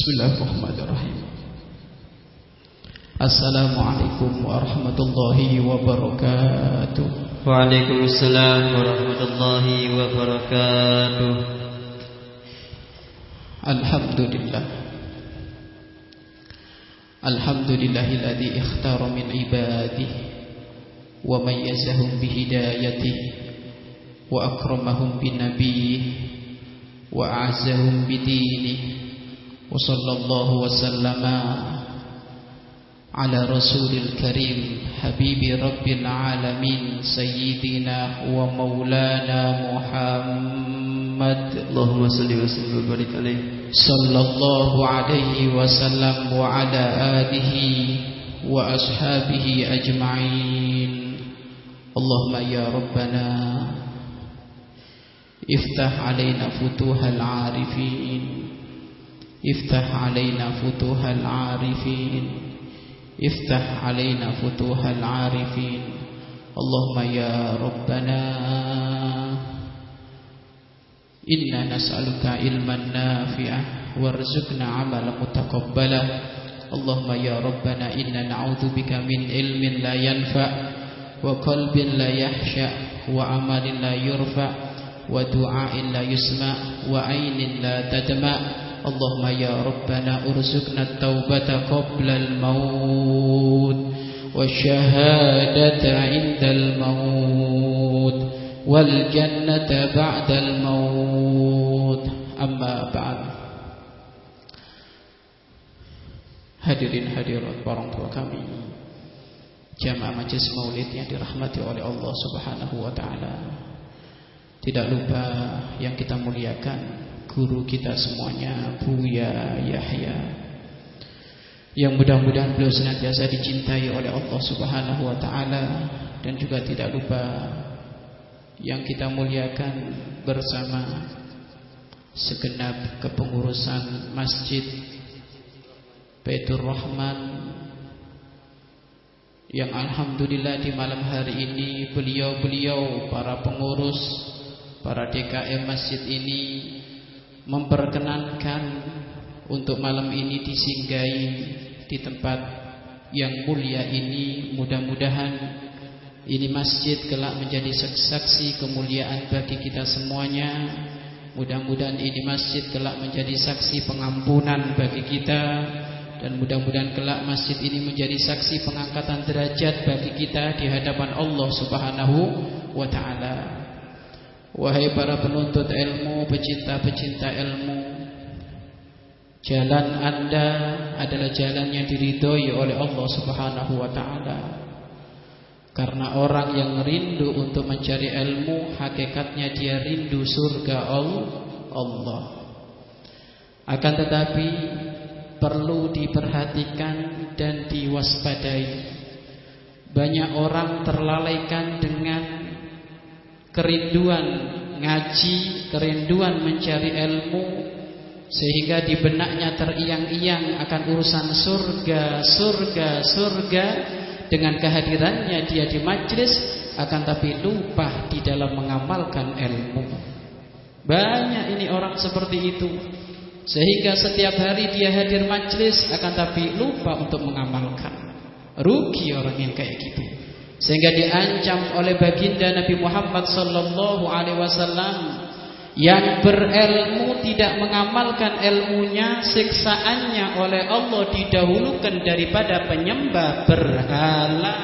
Bismillahirrahmanirrahim. Assalamualaikum warahmatullahi wabarakatuh. Waalaikumsalam warahmatullahi wabarakatuh. Alhamdulillah. Alhamdulillahilladzi ikhtara min ibadihi wa mayyazahum bihidayatihi wa akramahum binabiyyihi wa a'azzahum bidinihi وصلى الله وسلم على رسول الكريم حبيب رب العالمين سيدنا ومولانا محمد. اللهم صل وسلم وبارك عليه. صلى الله عليه وسلم وعلى آله وأصحابه أجمعين. اللهم يا ربنا افتح علينا فتوح العارفين. افتح علينا فتوح العارفين. افتح علينا فتوح العارفين. اللهم يا ربنا إنا نسألك علما نافعا وارزقنا عملا متقبلا. اللهم يا ربنا إنا نعوذ بك من علم لا ينفع وقلب لا يخشع وعمل لا يرفع ودعاء لا يسمع وعين لا تدمع. اللهم يا ربنا ارزقنا التوبة قبل الموت والشهادة عند الموت والجنة بعد الموت أما بعد Hadirin hadirat para tua kami Jamaah majlis maulid yang dirahmati oleh Allah subhanahu wa ta'ala Tidak lupa yang kita muliakan guru kita semuanya Buya Yahya yang mudah-mudahan beliau senantiasa dicintai oleh Allah Subhanahu wa taala. Dan juga tidak lupa yang kita muliakan bersama segenap kepengurusan Masjid Baitur Rahman yang alhamdulillah di malam hari ini beliau-beliau para pengurus para DKM masjid ini memperkenankan untuk malam ini disinggahi di tempat yang mulia ini. Mudah-mudahan ini masjid kelak menjadi saksi kemuliaan bagi kita semuanya. Mudah-mudahan ini masjid kelak menjadi saksi pengampunan bagi kita. Dan mudah-mudahan kelak masjid ini menjadi saksi pengangkatan derajat bagi kita di hadapan Allah Subhanahu wa taala Wahai para penuntut ilmu, pecinta-pecinta ilmu Jalan anda adalah jalan yang diridhoi oleh Allah subhanahu wa ta'ala. Karena orang yang rindu untuk mencari ilmu Hakikatnya dia rindu surga Allah. Akan tetapi perlu diperhatikan dan diwaspadai. Banyak orang terlalaikan dengan kerinduan ngaji, kerinduan mencari ilmu sehingga di benaknya teriang-iang akan urusan surga, surga, surga dengan kehadirannya dia di majlis akan tapi lupa di dalam mengamalkan ilmu. Banyak ini orang seperti itu. Sehingga setiap hari dia hadir majlis akan tapi lupa untuk mengamalkan. Rugi orang yang kayak gitu sehingga diancam oleh baginda Nabi Muhammad sallallahu alaihi wasallam yang berilmu tidak mengamalkan ilmunya siksaannya oleh Allah didahulukan daripada penyembah berhala.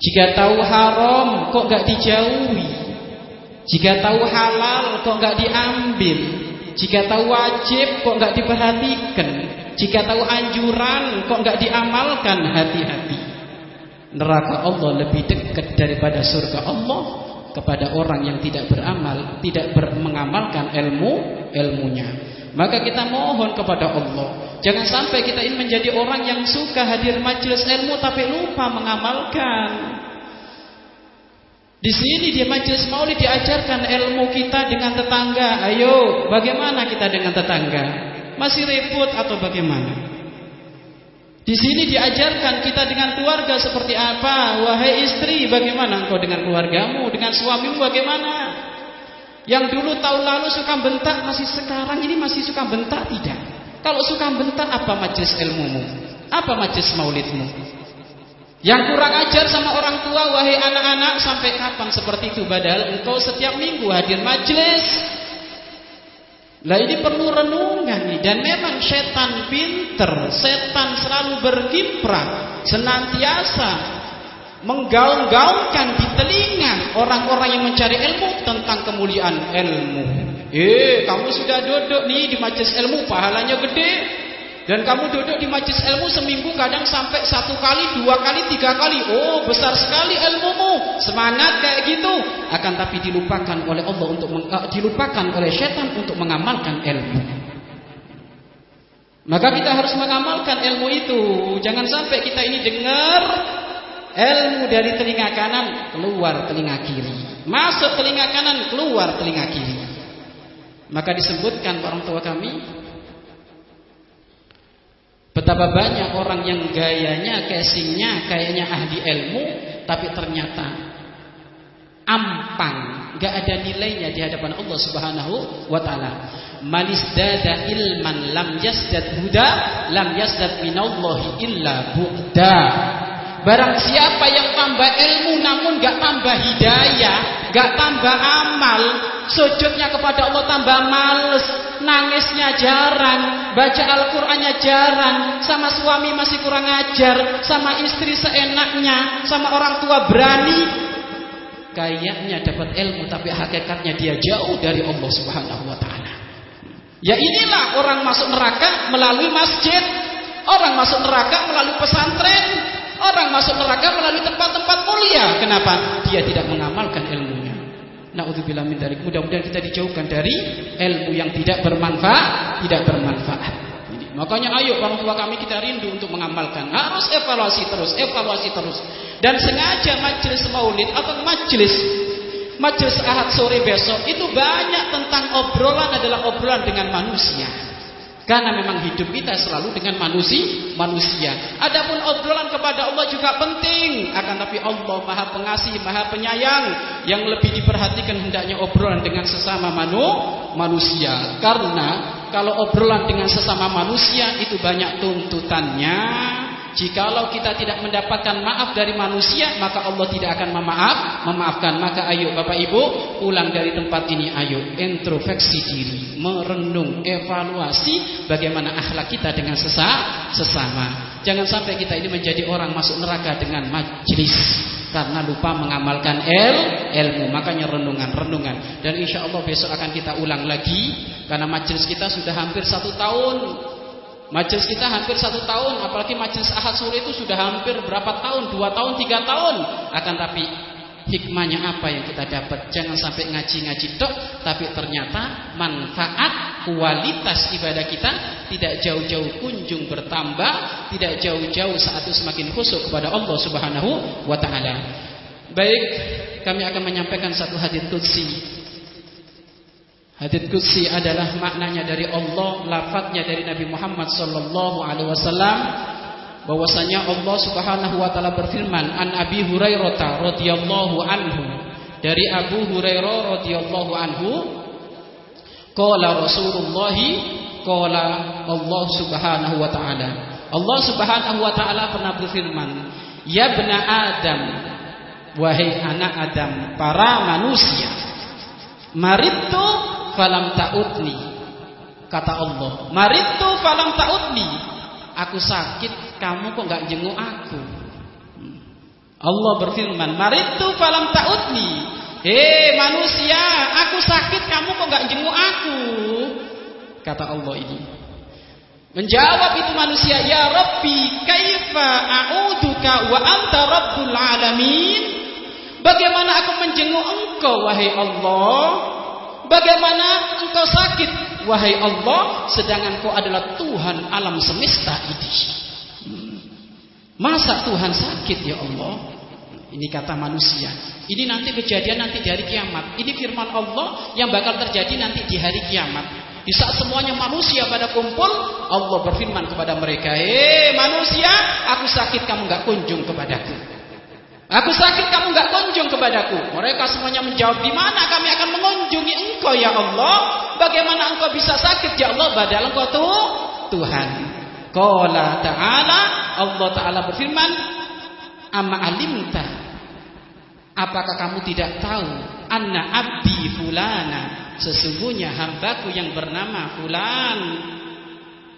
Jika tahu haram kok enggak dijauhi? Jika tahu halal kok enggak diambil? Jika tahu wajib kok enggak diperhatikan? Jika tahu anjuran kok enggak diamalkan? Hati-hati neraka Allah lebih dekat daripada surga Allah kepada orang yang tidak beramal, tidak ber mengamalkan ilmu ilmunya. Maka kita mohon kepada Allah, jangan sampai kita ini menjadi orang yang suka hadir majelis ilmu tapi lupa mengamalkan. Di sini di majelis maulid diajarkan ilmu kita dengan tetangga. Ayo, bagaimana kita dengan tetangga? Masih repot atau bagaimana? Di sini diajarkan kita dengan keluarga seperti apa. Wahai istri, bagaimana engkau dengan keluargamu, dengan suamimu bagaimana? Yang dulu tahun lalu suka bentak, masih sekarang ini masih suka bentak tidak? Kalau suka bentar apa majlis ilmumu? Apa majlis maulidmu? Yang kurang ajar sama orang tua, wahai anak-anak, sampai kapan seperti itu? Padahal engkau setiap minggu hadir majlis. Lah ini perlu renungan nih dan memang setan pinter, setan selalu berkiprah, senantiasa menggaung-gaungkan di telinga orang-orang yang mencari ilmu tentang kemuliaan ilmu. Eh, kamu sudah duduk nih di majelis ilmu, pahalanya gede. Dan kamu duduk di majlis ilmu seminggu kadang sampai satu kali, dua kali, tiga kali. Oh besar sekali ilmumu. Semangat kayak gitu. Akan tapi dilupakan oleh Allah untuk uh, dilupakan oleh setan untuk mengamalkan ilmu. Maka kita harus mengamalkan ilmu itu. Jangan sampai kita ini dengar ilmu dari telinga kanan keluar telinga kiri. Masuk telinga kanan keluar telinga kiri. Maka disebutkan orang tua kami Betapa banyak orang yang gayanya, casingnya kayaknya ahli ilmu, tapi ternyata ampang, gak ada nilainya di hadapan Allah Subhanahu wa taala. Manis dada ilman lam yasdad huda, lam yasdad minallahi illa bu'da. Barang siapa yang tambah ilmu namun gak tambah hidayah, gak tambah amal, sujudnya kepada Allah tambah males, nangisnya jarang, baca Al-Qur'annya jarang, sama suami masih kurang ajar, sama istri seenaknya, sama orang tua berani. Kayaknya dapat ilmu tapi hakikatnya dia jauh dari Allah Subhanahu wa taala. Ya inilah orang masuk neraka melalui masjid, orang masuk neraka melalui pesantren, orang masuk neraka melalui tempat-tempat mulia. Kenapa? Dia tidak mengamalkan ilmunya. Nauzubillah min dzalik. Mudah-mudahan kita dijauhkan dari ilmu yang tidak bermanfaat, tidak bermanfaat. Makanya ayo orang tua kami kita rindu untuk mengamalkan. Harus evaluasi terus, evaluasi terus. Dan sengaja majelis maulid atau majelis majelis ahad sore besok itu banyak tentang obrolan adalah obrolan dengan manusia. Karena memang hidup kita selalu dengan manusia, manusia. Adapun obrolan kepada Allah juga penting. Akan tapi Allah Maha Pengasih, Maha Penyayang yang lebih diperhatikan hendaknya obrolan dengan sesama manu, manusia. Karena kalau obrolan dengan sesama manusia itu banyak tuntutannya, Jikalau kita tidak mendapatkan maaf dari manusia, maka Allah tidak akan memaaf, memaafkan. Maka ayo Bapak Ibu, pulang dari tempat ini ayo introspeksi diri, merenung, evaluasi bagaimana akhlak kita dengan sesa, sesama. Jangan sampai kita ini menjadi orang masuk neraka dengan majlis karena lupa mengamalkan el, ilmu. Makanya renungan, renungan. Dan insya Allah besok akan kita ulang lagi karena majlis kita sudah hampir satu tahun Majelis kita hampir satu tahun, apalagi majelis ahad sore itu sudah hampir berapa tahun, dua tahun, tiga tahun. Akan tapi hikmahnya apa yang kita dapat? Jangan sampai ngaji-ngaji dok, tapi ternyata manfaat kualitas ibadah kita tidak jauh-jauh kunjung bertambah, tidak jauh-jauh saat itu semakin khusyuk kepada Allah Subhanahu wa taala. Baik, kami akan menyampaikan satu hadis qudsi Hadits qudsi adalah maknanya dari Allah, lafadznya dari Nabi Muhammad sallallahu alaihi wasallam. Bahwasanya Allah Subhanahu wa taala berfirman an Abi Hurairah radhiyallahu anhu. Dari Abu Hurairah radhiyallahu anhu qala Rasulullah qala Allah Subhanahu wa taala. Allah Subhanahu wa taala pernah berfirman ya bena Adam wahai anak Adam para manusia maritu falam ta'udni. Kata Allah, maritu falam ta'udni. Aku sakit, kamu kok nggak jenguk aku? Allah berfirman, maritu falam ta'udni. Hei manusia, aku sakit, kamu kok nggak jenguk aku? Kata Allah ini. Menjawab itu manusia, Ya Rabbi, kaifa a'uduka wa anta rabbul alamin? Bagaimana aku menjenguk engkau, wahai Allah? Bagaimana engkau sakit wahai Allah sedangkan kau adalah Tuhan alam semesta ini? Masa Tuhan sakit ya Allah? Ini kata manusia. Ini nanti kejadian nanti di hari kiamat. Ini firman Allah yang bakal terjadi nanti di hari kiamat. Di saat semuanya manusia pada kumpul, Allah berfirman kepada mereka, "Hei manusia, aku sakit kamu gak kunjung kepadaku." Aku sakit kamu nggak kunjung kepadaku. Mereka semuanya menjawab, di mana kami akan mengunjungi engkau ya Allah? Bagaimana engkau bisa sakit ya Allah? Padahal engkau tuh Tuhan. Qala ta'ala Allah taala berfirman, "Amma alimta Apakah kamu tidak tahu anna abdi fulana sesungguhnya hambaku yang bernama fulan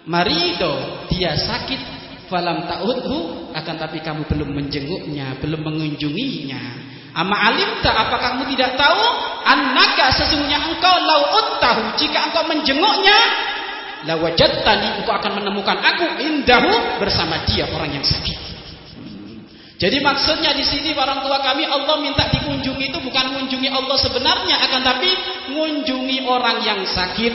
marido dia sakit falam ta'udhu akan tapi kamu belum menjenguknya belum mengunjunginya Ama alimta apakah kamu tidak tahu annaka sesungguhnya engkau lau tahu jika engkau menjenguknya la wajadtani engkau akan menemukan aku indahu bersama dia orang yang sakit. Jadi maksudnya di sini orang tua kami Allah minta dikunjungi itu bukan mengunjungi Allah sebenarnya akan tapi mengunjungi orang yang sakit.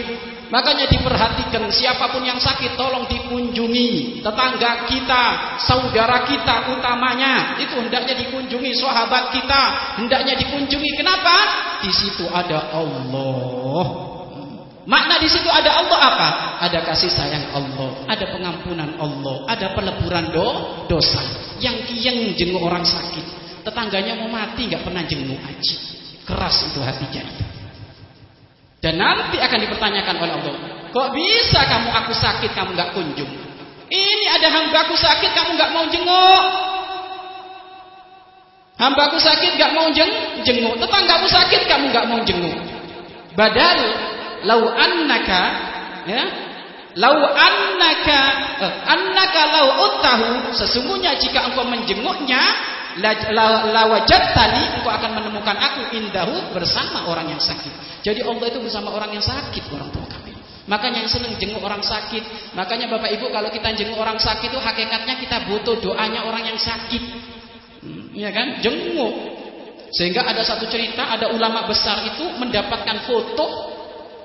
Makanya diperhatikan siapa pun yang sakit tolong dikunjungi. Tetangga kita, saudara kita utamanya itu hendaknya dikunjungi sahabat kita, hendaknya dikunjungi. Kenapa? Di situ ada Allah. Makna di situ ada Allah apa? Ada kasih sayang Allah, ada pengampunan Allah, ada peleburan do, dosa. Yang yang jenguk orang sakit, tetangganya mau mati nggak pernah jenguk aja. Keras itu hatinya itu. Dan nanti akan dipertanyakan oleh Allah, kok bisa kamu aku sakit kamu nggak kunjung? Ini ada hamba aku sakit kamu nggak mau jenguk. Hamba aku sakit nggak mau jeng, jenguk. Tetanggamu sakit kamu nggak mau jenguk. Badal lau annaka ya lau annaka eh, lau utahu sesungguhnya jika engkau menjenguknya tadi engkau akan menemukan aku indahu bersama orang yang sakit. Jadi Allah itu bersama orang yang sakit orang tua kami. Makanya yang senang jenguk orang sakit. Makanya Bapak Ibu kalau kita jenguk orang sakit itu hakikatnya kita butuh doanya orang yang sakit. Hmm, ya kan? Jenguk. Sehingga ada satu cerita ada ulama besar itu mendapatkan foto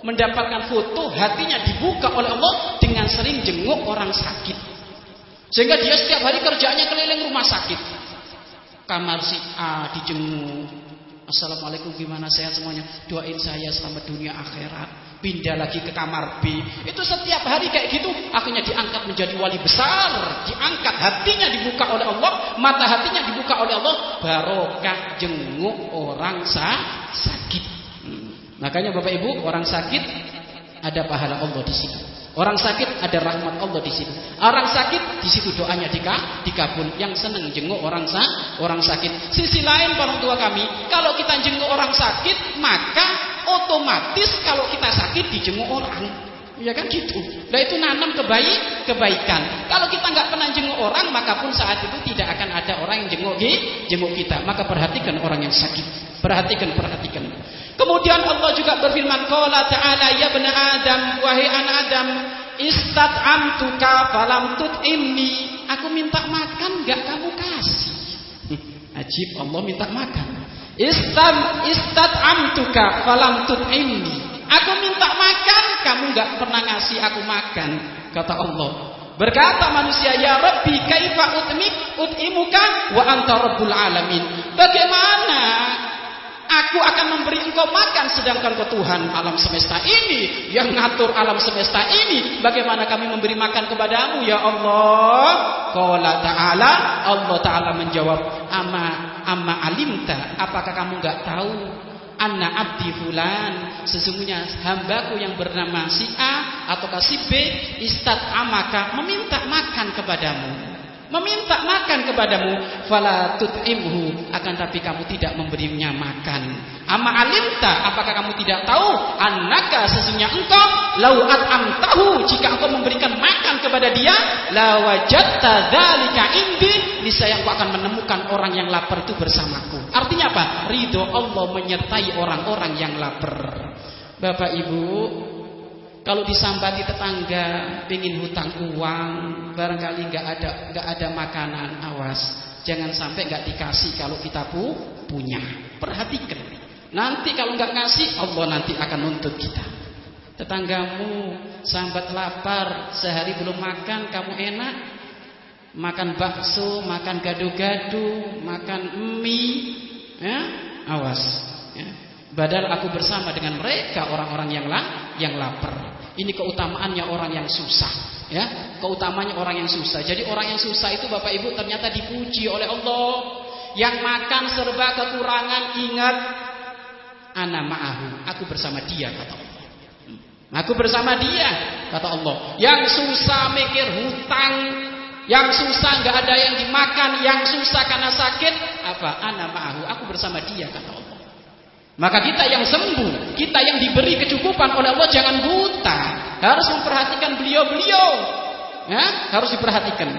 mendapatkan foto hatinya dibuka oleh Allah dengan sering jenguk orang sakit. Sehingga dia setiap hari kerjanya keliling rumah sakit. Kamar si A dijenguk. Assalamualaikum gimana sehat semuanya. Doain saya selamat dunia akhirat. Pindah lagi ke kamar B. Itu setiap hari kayak gitu. Akhirnya diangkat menjadi wali besar. Diangkat hatinya dibuka oleh Allah. Mata hatinya dibuka oleh Allah. Barokah jenguk orang sakit. Makanya Bapak Ibu, orang sakit ada pahala Allah di situ. Orang sakit ada rahmat Allah di situ. Orang sakit di situ doanya dikabul. Yang senang jenguk orang sa orang sakit. Sisi lain orang tua kami, kalau kita jenguk orang sakit, maka otomatis kalau kita sakit dijenguk orang. Ya kan gitu. Nah itu nanam kebaik, kebaikan. Kalau kita nggak pernah jenguk orang, maka pun saat itu tidak akan ada orang yang jenguk jenguk kita. Maka perhatikan orang yang sakit. Perhatikan, perhatikan. Kemudian Allah juga berfirman, Qala ta'ala ya bena Adam, wahai anak Adam, istat'amtuka falam tut'imni. Aku minta makan nggak kamu kasih. Ajib Allah minta makan. Istam istat'amtuka falam tut'imni. Aku minta makan, kamu nggak pernah ngasih aku makan, kata Allah. Berkata manusia, ya Rabbi, kaifa utmik ut'imuka wa anta rabbul alamin. Bagaimana Aku akan memberi engkau makan sedangkan kau Tuhan alam semesta ini yang ngatur alam semesta ini. Bagaimana kami memberi makan kepadamu ya Allah? Qala ta'ala Allah taala menjawab, "Ama amma alimta? Apakah kamu enggak tahu anna abdi fulan sesungguhnya hambaku yang bernama si A atau si B istat amaka meminta makan kepadamu meminta makan kepadamu fala tut'imhu. Akan tapi kamu tidak memberinya makan. Ama alimta apakah kamu tidak tahu? Annaka sesungguhnya engkau lau at'amtahu. Jika engkau memberikan makan kepada dia la wajadta dzalika indi. Niscaya engkau akan menemukan orang yang lapar itu bersamaku. Artinya apa? Ridho Allah menyertai orang-orang yang lapar. Bapak Ibu kalau disambati tetangga, ingin hutang uang, barangkali nggak ada nggak ada makanan, awas. Jangan sampai nggak dikasih kalau kita pu punya. Perhatikan. Nanti kalau nggak ngasih, Allah nanti akan nuntut kita. Tetanggamu sambat lapar, sehari belum makan, kamu enak. Makan bakso, makan gado-gado, makan mie, ya, awas. Ya. Badal aku bersama dengan mereka orang-orang yang la, yang lapar. Ini keutamaannya orang yang susah, ya. Keutamaannya orang yang susah. Jadi orang yang susah itu Bapak Ibu ternyata dipuji oleh Allah. Yang makan serba kekurangan ingat ana ma'ahu. Aku bersama dia kata Allah. Aku bersama dia. kata Allah. Yang susah mikir hutang, yang susah nggak ada yang dimakan, yang susah karena sakit, apa? Ana ma'ahu, aku bersama dia kata Allah. Maka kita yang sembuh, kita yang diberi kecukupan oleh Allah jangan buta, harus memperhatikan beliau-beliau. Ya, harus diperhatikan.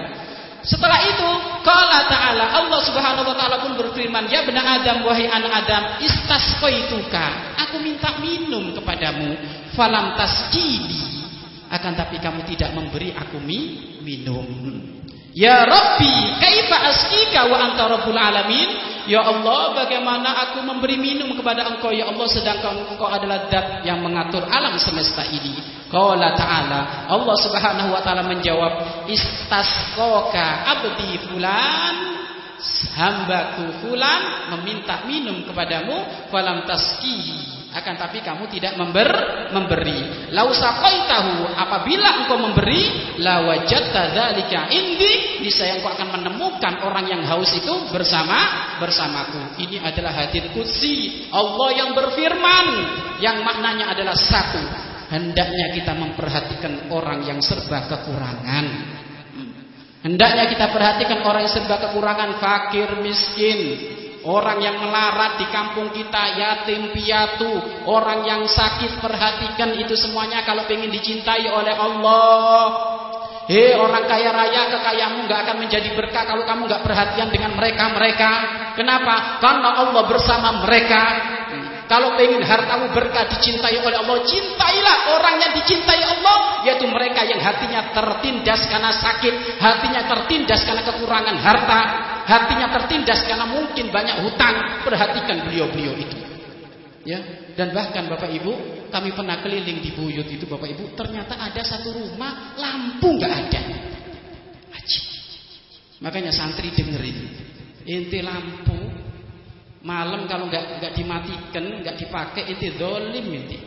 Setelah itu, qala ta'ala Allah Subhanahu wa taala pun berfirman, "Ya bena Adam wahai anak Adam, istasqaituka, aku minta minum kepadamu, falam tasjidi." Akan tapi kamu tidak memberi aku mi minum. Ya Rabbi, kaifa asqika wa anta rabbul alamin? Ya Allah, bagaimana aku memberi minum kepada engkau ya Allah sedangkan engkau adalah zat yang mengatur alam semesta ini. Qala ta'ala Allah subhanahu wa ta'ala menjawab Istasqoka abdi fulan Hambaku fulan Meminta minum kepadamu Falam taskihi akan tapi kamu tidak member, memberi. tahu apabila engkau memberi, la wajadta dzalika indi, niscaya engkau akan menemukan orang yang haus itu bersama bersamaku. Ini adalah hadis qudsi Allah yang berfirman yang maknanya adalah satu. Hendaknya kita memperhatikan orang yang serba kekurangan. Hendaknya kita perhatikan orang yang serba kekurangan, fakir, miskin, orang yang melarat di kampung kita, yatim piatu, orang yang sakit, perhatikan itu semuanya kalau ingin dicintai oleh Allah. Hei orang kaya raya kekayamu nggak akan menjadi berkah kalau kamu nggak perhatian dengan mereka mereka. Kenapa? Karena Allah bersama mereka. Kalau pengen hartamu berkah dicintai oleh Allah, cintailah orang yang dicintai Allah, yaitu mereka yang hatinya tertindas karena sakit, hatinya tertindas karena kekurangan harta, hatinya tertindas karena mungkin banyak hutang. Perhatikan beliau-beliau itu. Ya, dan bahkan Bapak Ibu, kami pernah keliling di buyut itu Bapak Ibu, ternyata ada satu rumah lampu nggak ada. Makanya santri dengerin. Inti lampu Malam kalau nggak nggak dimatikan, nggak dipakai itu dolim itu.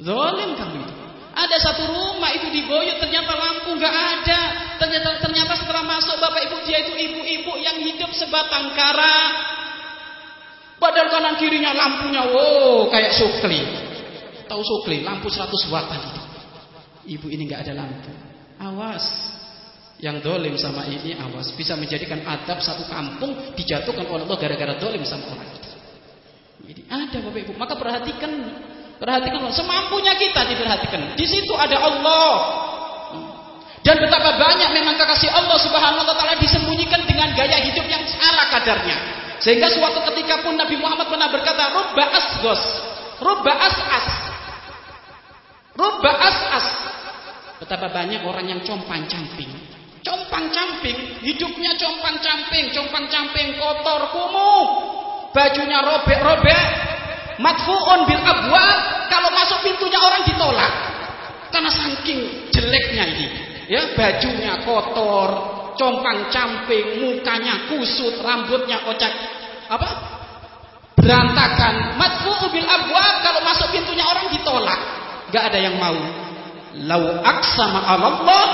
Dolim kamu itu. Ada satu rumah itu diboyot ternyata lampu nggak ada. Ternyata ternyata setelah masuk bapak ibu dia itu ibu-ibu yang hidup sebatang kara. Padahal kanan kirinya lampunya, wow kayak sukli. Tahu sukli, lampu 100 watt itu. Ibu ini nggak ada lampu. Awas, yang dolim sama ini awas bisa menjadikan adab satu kampung dijatuhkan oleh Allah gara-gara dolim sama orang itu. Jadi ada bapak ibu, maka perhatikan, perhatikan semampunya kita diperhatikan. Di situ ada Allah. Dan betapa banyak memang kekasih Allah Subhanahu wa taala disembunyikan dengan gaya hidup yang salah kadarnya. Sehingga suatu ketika pun Nabi Muhammad pernah berkata, "Rubba asgos, rubba asas." Rubba asas. Betapa banyak orang yang compang-camping Compang-camping, hidupnya compang-camping, compang-camping kotor, kumuh. Bajunya robek-robek, madfuun bil abwa, kalau masuk pintunya orang ditolak. Karena saking jeleknya ini. Ya, bajunya kotor, compang-camping, mukanya kusut, rambutnya kocak apa? Berantakan. Madfuun bil abwa, kalau masuk pintunya orang ditolak. Gak ada yang mau. Lau aksama Allah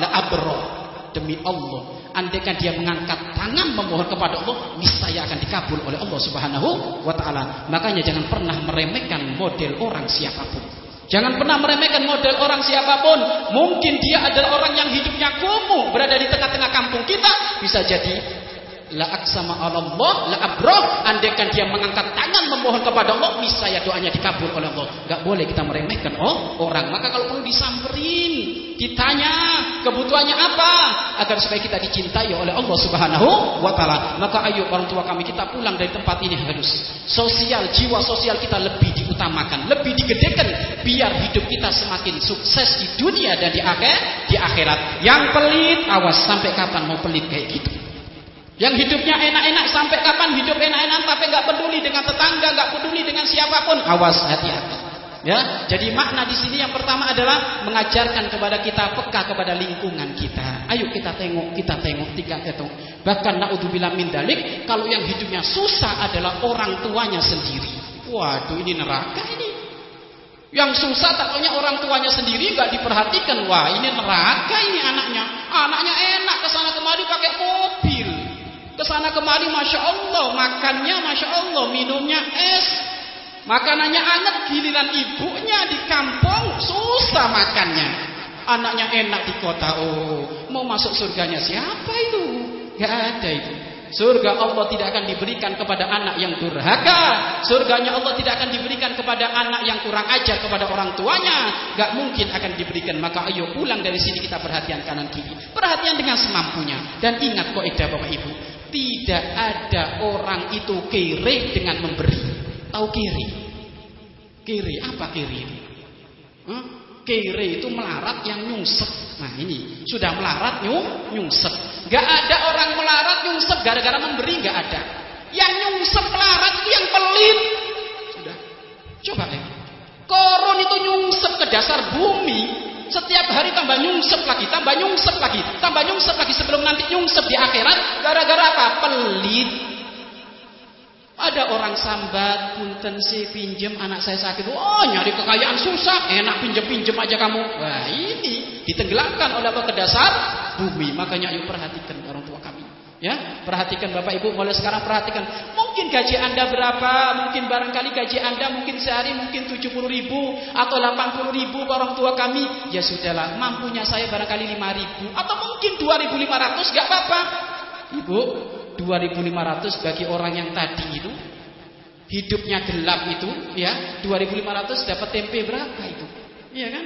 la abro demi Allah. Andaikan dia mengangkat tangan memohon kepada Allah, niscaya akan dikabul oleh Allah Subhanahu wa taala. Makanya jangan pernah meremehkan model orang siapa pun. Jangan pernah meremehkan model orang siapa pun. Mungkin dia adalah orang yang hidupnya kumuh, berada di tengah-tengah kampung kita, bisa jadi la aksama Allah la abroh andaikan dia mengangkat tangan memohon kepada Allah niscaya doanya dikabul oleh Allah. Gak boleh kita meremehkan oh orang. Maka kalau perlu disamperin ditanya kebutuhannya apa? Agar supaya kita dicintai oleh Allah Subhanahu wa taala. Maka ayo orang tua kami kita pulang dari tempat ini harus. Sosial jiwa sosial kita lebih diutamakan lebih digedekan biar hidup kita semakin sukses di dunia dan di akhir di akhirat. Yang pelit awas. Sampai kapan mau pelit kayak gitu yang hidupnya enak-enak sampai kapan hidup enak-enak tapi nggak peduli dengan tetangga, nggak peduli dengan siapa pun. Awas hati-hati. Ya, jadi makna di sini yang pertama adalah mengajarkan kepada kita peka kepada lingkungan kita. Ayo kita tengok, kita tengok, tiga tengok. Bahkan naudzubillah min dalik, kalau yang hidupnya susah adalah orang tuanya sendiri. Waduh, ini neraka ini. Yang susah takutnya orang tuanya sendiri nggak diperhatikan. Wah, ini neraka ini anaknya. Anaknya enak ke sana kemari pakai mobil. Ke sana kemari Masya Allah Makannya Masya Allah Minumnya es Makanannya anget giliran ibunya di kampung susah makannya. Anaknya enak di kota. Oh, mau masuk surganya siapa itu? Gak ada itu. Surga Allah tidak akan diberikan kepada anak yang durhaka. Surganya Allah tidak akan diberikan kepada anak yang kurang ajar kepada orang tuanya. Gak mungkin akan diberikan. Maka ayo pulang dari sini kita perhatian kanan kiri. Perhatian dengan semampunya. Dan ingat kok Eda Bapak Ibu. Tidak ada orang itu kiri dengan memberi. Tahu kiri? Kiri apa kiri? Hmm? Kiri itu melarat yang nyungsep. Nah ini sudah melarat nyung nyungsep. Gak ada orang melarat nyungsep gara-gara memberi gak ada. Yang nyungsep melarat itu yang pelit. Sudah. Coba deh. Koron itu nyungsep ke dasar bumi. Setiap hari tambah nyungsep lagi, tambah nyungsep lagi, tambah nyungsep lagi sebelum nanti nyungsep di akhirat. Gara-gara apa? Pelit. Ada orang sambat, punten sih pinjem anak saya sakit. Oh nyari kekayaan susah, enak pinjem-pinjem aja kamu. Wah ini ditenggelamkan oleh apa ke dasar bumi. Makanya ayo perhatikan. Ya, perhatikan Bapak Ibu mulai sekarang perhatikan. Mungkin gaji Anda berapa? Mungkin barangkali gaji Anda mungkin sehari mungkin 70 ribu atau 80 ribu orang tua kami. Ya sudahlah, mampunya saya barangkali 5 ribu atau mungkin 2500 gak apa-apa. Ibu, 2500 bagi orang yang tadi itu hidupnya gelap itu ya 2500 dapat tempe berapa itu iya kan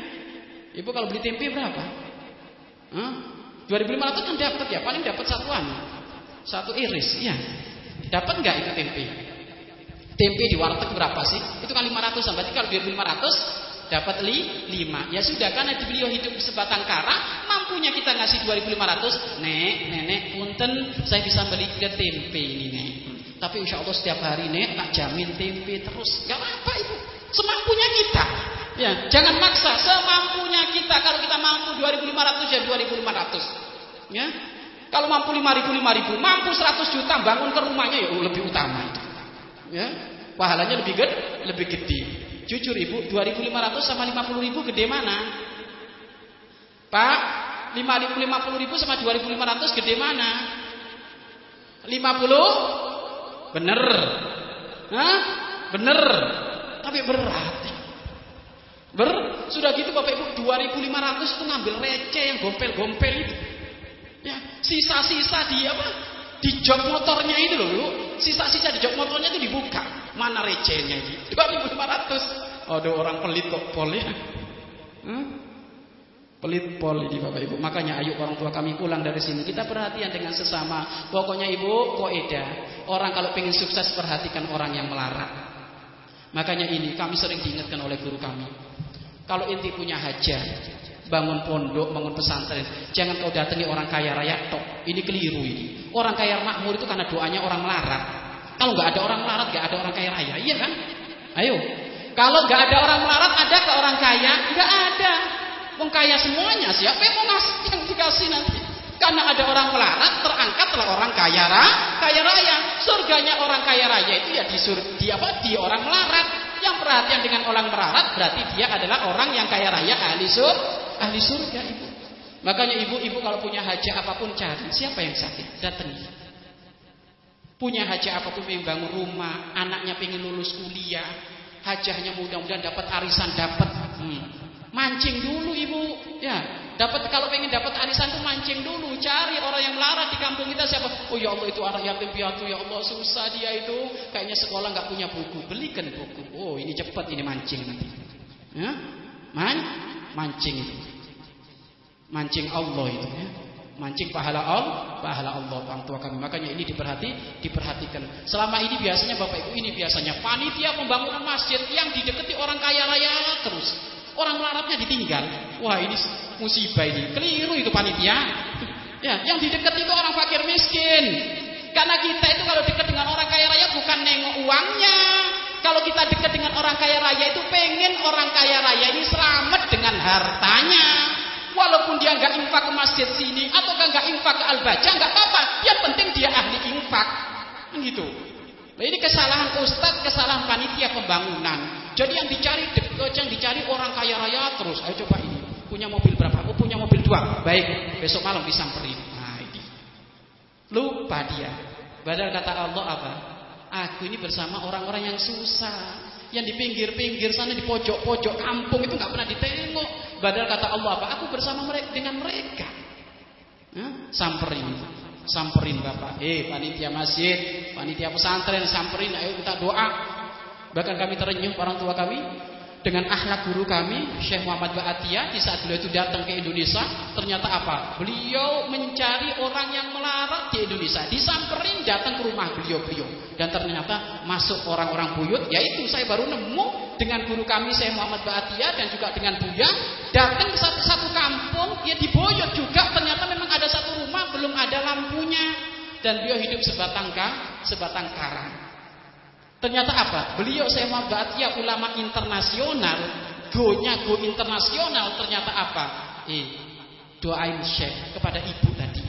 ibu kalau beli tempe berapa Hah? 2500 kan dapat ya paling dapat satuan satu iris ya dapat nggak itu tempe? Tempe di warteg berapa sih? Itu kan 500 berarti kalau 2500 dapat li, 5 ya sudah karena beliau hidup sebatang kara mampunya kita ngasih 2500 nek nenek punten saya bisa beli ke tempe ini nek. Tapi insya Allah setiap hari nek tak jamin tempe terus. Gak apa ibu. Semampunya kita. Ya jangan maksa. Semampunya kita. Kalau kita mampu 2500 ya 2500 ya kalau mampu 5000 5000 mampu 100 juta bangun ke rumahnya ya lebih utama itu ya pahalanya lebih gede lebih gede Jujur ibu, 2500 sama 50 ribu gede mana? Pak, 50 ribu sama 2500 gede mana? 50? Bener. Hah? Bener. Tapi berat. Ber, sudah gitu Bapak Ibu 2500 itu ngambil receh yang gompel-gompel itu. Sisa-sisa di apa? Di jok motornya itu loh, sisa-sisa di jok motornya itu dibuka. Mana recehnya ini? 2500. Aduh orang pelit kok pol ya. Hmm? Pelit pol ini Bapak Ibu. Makanya ayo orang tua kami pulang dari sini. Kita perhatian dengan sesama. Pokoknya Ibu, koeda. Orang kalau pengen sukses perhatikan orang yang melarat. Makanya ini kami sering diingatkan oleh guru kami. Kalau inti punya hajat, bangun pondok, bangun pesantren, jangan kau datangi orang kaya raya tok. Ini keliru ini. Orang kaya makmur itu karena doanya orang melarat. Kalau nggak ada orang melarat, nggak ada orang kaya raya, iya kan? Ayo. Kalau nggak ada orang melarat, ada ke orang kaya? Nggak ada. Wong kaya semuanya, siapa yang mau ngasih yang dikasih nanti? Karena ada orang melarat, terangkatlah orang kaya raya, kaya raya. Surganya orang kaya raya itu ya di sur, di apa? Di orang melarat. Yang perhatian dengan orang melarat berarti dia adalah orang yang kaya raya ahli sur, ahli surga ibu. Makanya ibu-ibu kalau punya hajat apa pun cari siapa yang sakit datangi. Punya hajah apa pun pengen bangun rumah, anaknya pengen lulus kuliah, hajahnya mudah-mudahan dapat arisan dapat. Hmm. Mancing dulu ibu, ya. Dapat kalau pengen dapat arisan tuh mancing dulu, cari orang yang melarat di kampung kita siapa? Oh ya Allah itu anak yatim piatu ya Allah susah dia itu, kayaknya sekolah nggak punya buku, belikan buku. Oh ini cepat ini mancing nanti. Ya? Man, mancing itu. Mancing Allah itu ya mancing pahala Allah, pahala Allah orang tua kami. Makanya ini diperhati, diperhatikan. Selama ini biasanya Bapak Ibu ini biasanya panitia pembangunan masjid yang didekati orang kaya raya terus. Orang melaratnya ditinggal. Wah, ini musibah ini. Keliru itu panitia. Ya, yang didekati itu orang fakir miskin. Karena kita itu kalau dekat dengan orang kaya raya bukan nengok uangnya. Kalau kita dekat dengan orang kaya raya itu pengen orang kaya raya ini selamat dengan hartanya. Walaupun dia nggak infak ke masjid sini atau nggak infak ke al-baca nggak apa-apa. Yang penting dia ahli infak. Kan gitu. Nah, ini kesalahan ustadz, kesalahan panitia pembangunan. Jadi yang dicari yang dicari orang kaya raya terus. Ayo coba ini. Punya mobil berapa? Oh punya mobil dua. Baik, besok malam disamperin. Nah ini. Lupa dia. Padahal kata Allah apa? Aku ini bersama orang-orang yang susah. Yang di pinggir-pinggir sana di pojok-pojok kampung itu nggak pernah ditengok. Padahal kata Allah apa? Aku bersama mereka dengan mereka. Hah? Samperin, samperin bapak. Eh panitia masjid, panitia pesantren, samperin. Ayo kita doa. Bahkan kami terenyuh orang tua kami dengan akhlak guru kami Syekh Muhammad Ba'atiyah di saat beliau itu datang ke Indonesia ternyata apa? Beliau mencari orang yang melarat di Indonesia. Disamperin datang ke rumah beliau-beliau. Dan ternyata masuk orang-orang buyut. Yaitu saya baru nemu dengan guru kami Syekh Muhammad Ba'atiyah dan juga dengan Buya datang ke satu, satu kampung. Ya diboyot juga. Ternyata memang ada satu rumah belum ada lampunya. Dan beliau hidup sebatang sebatang karang Ternyata apa? Beliau saya ya ulama internasional, gonya go internasional ternyata apa? Eh, doain Syekh kepada ibu tadi.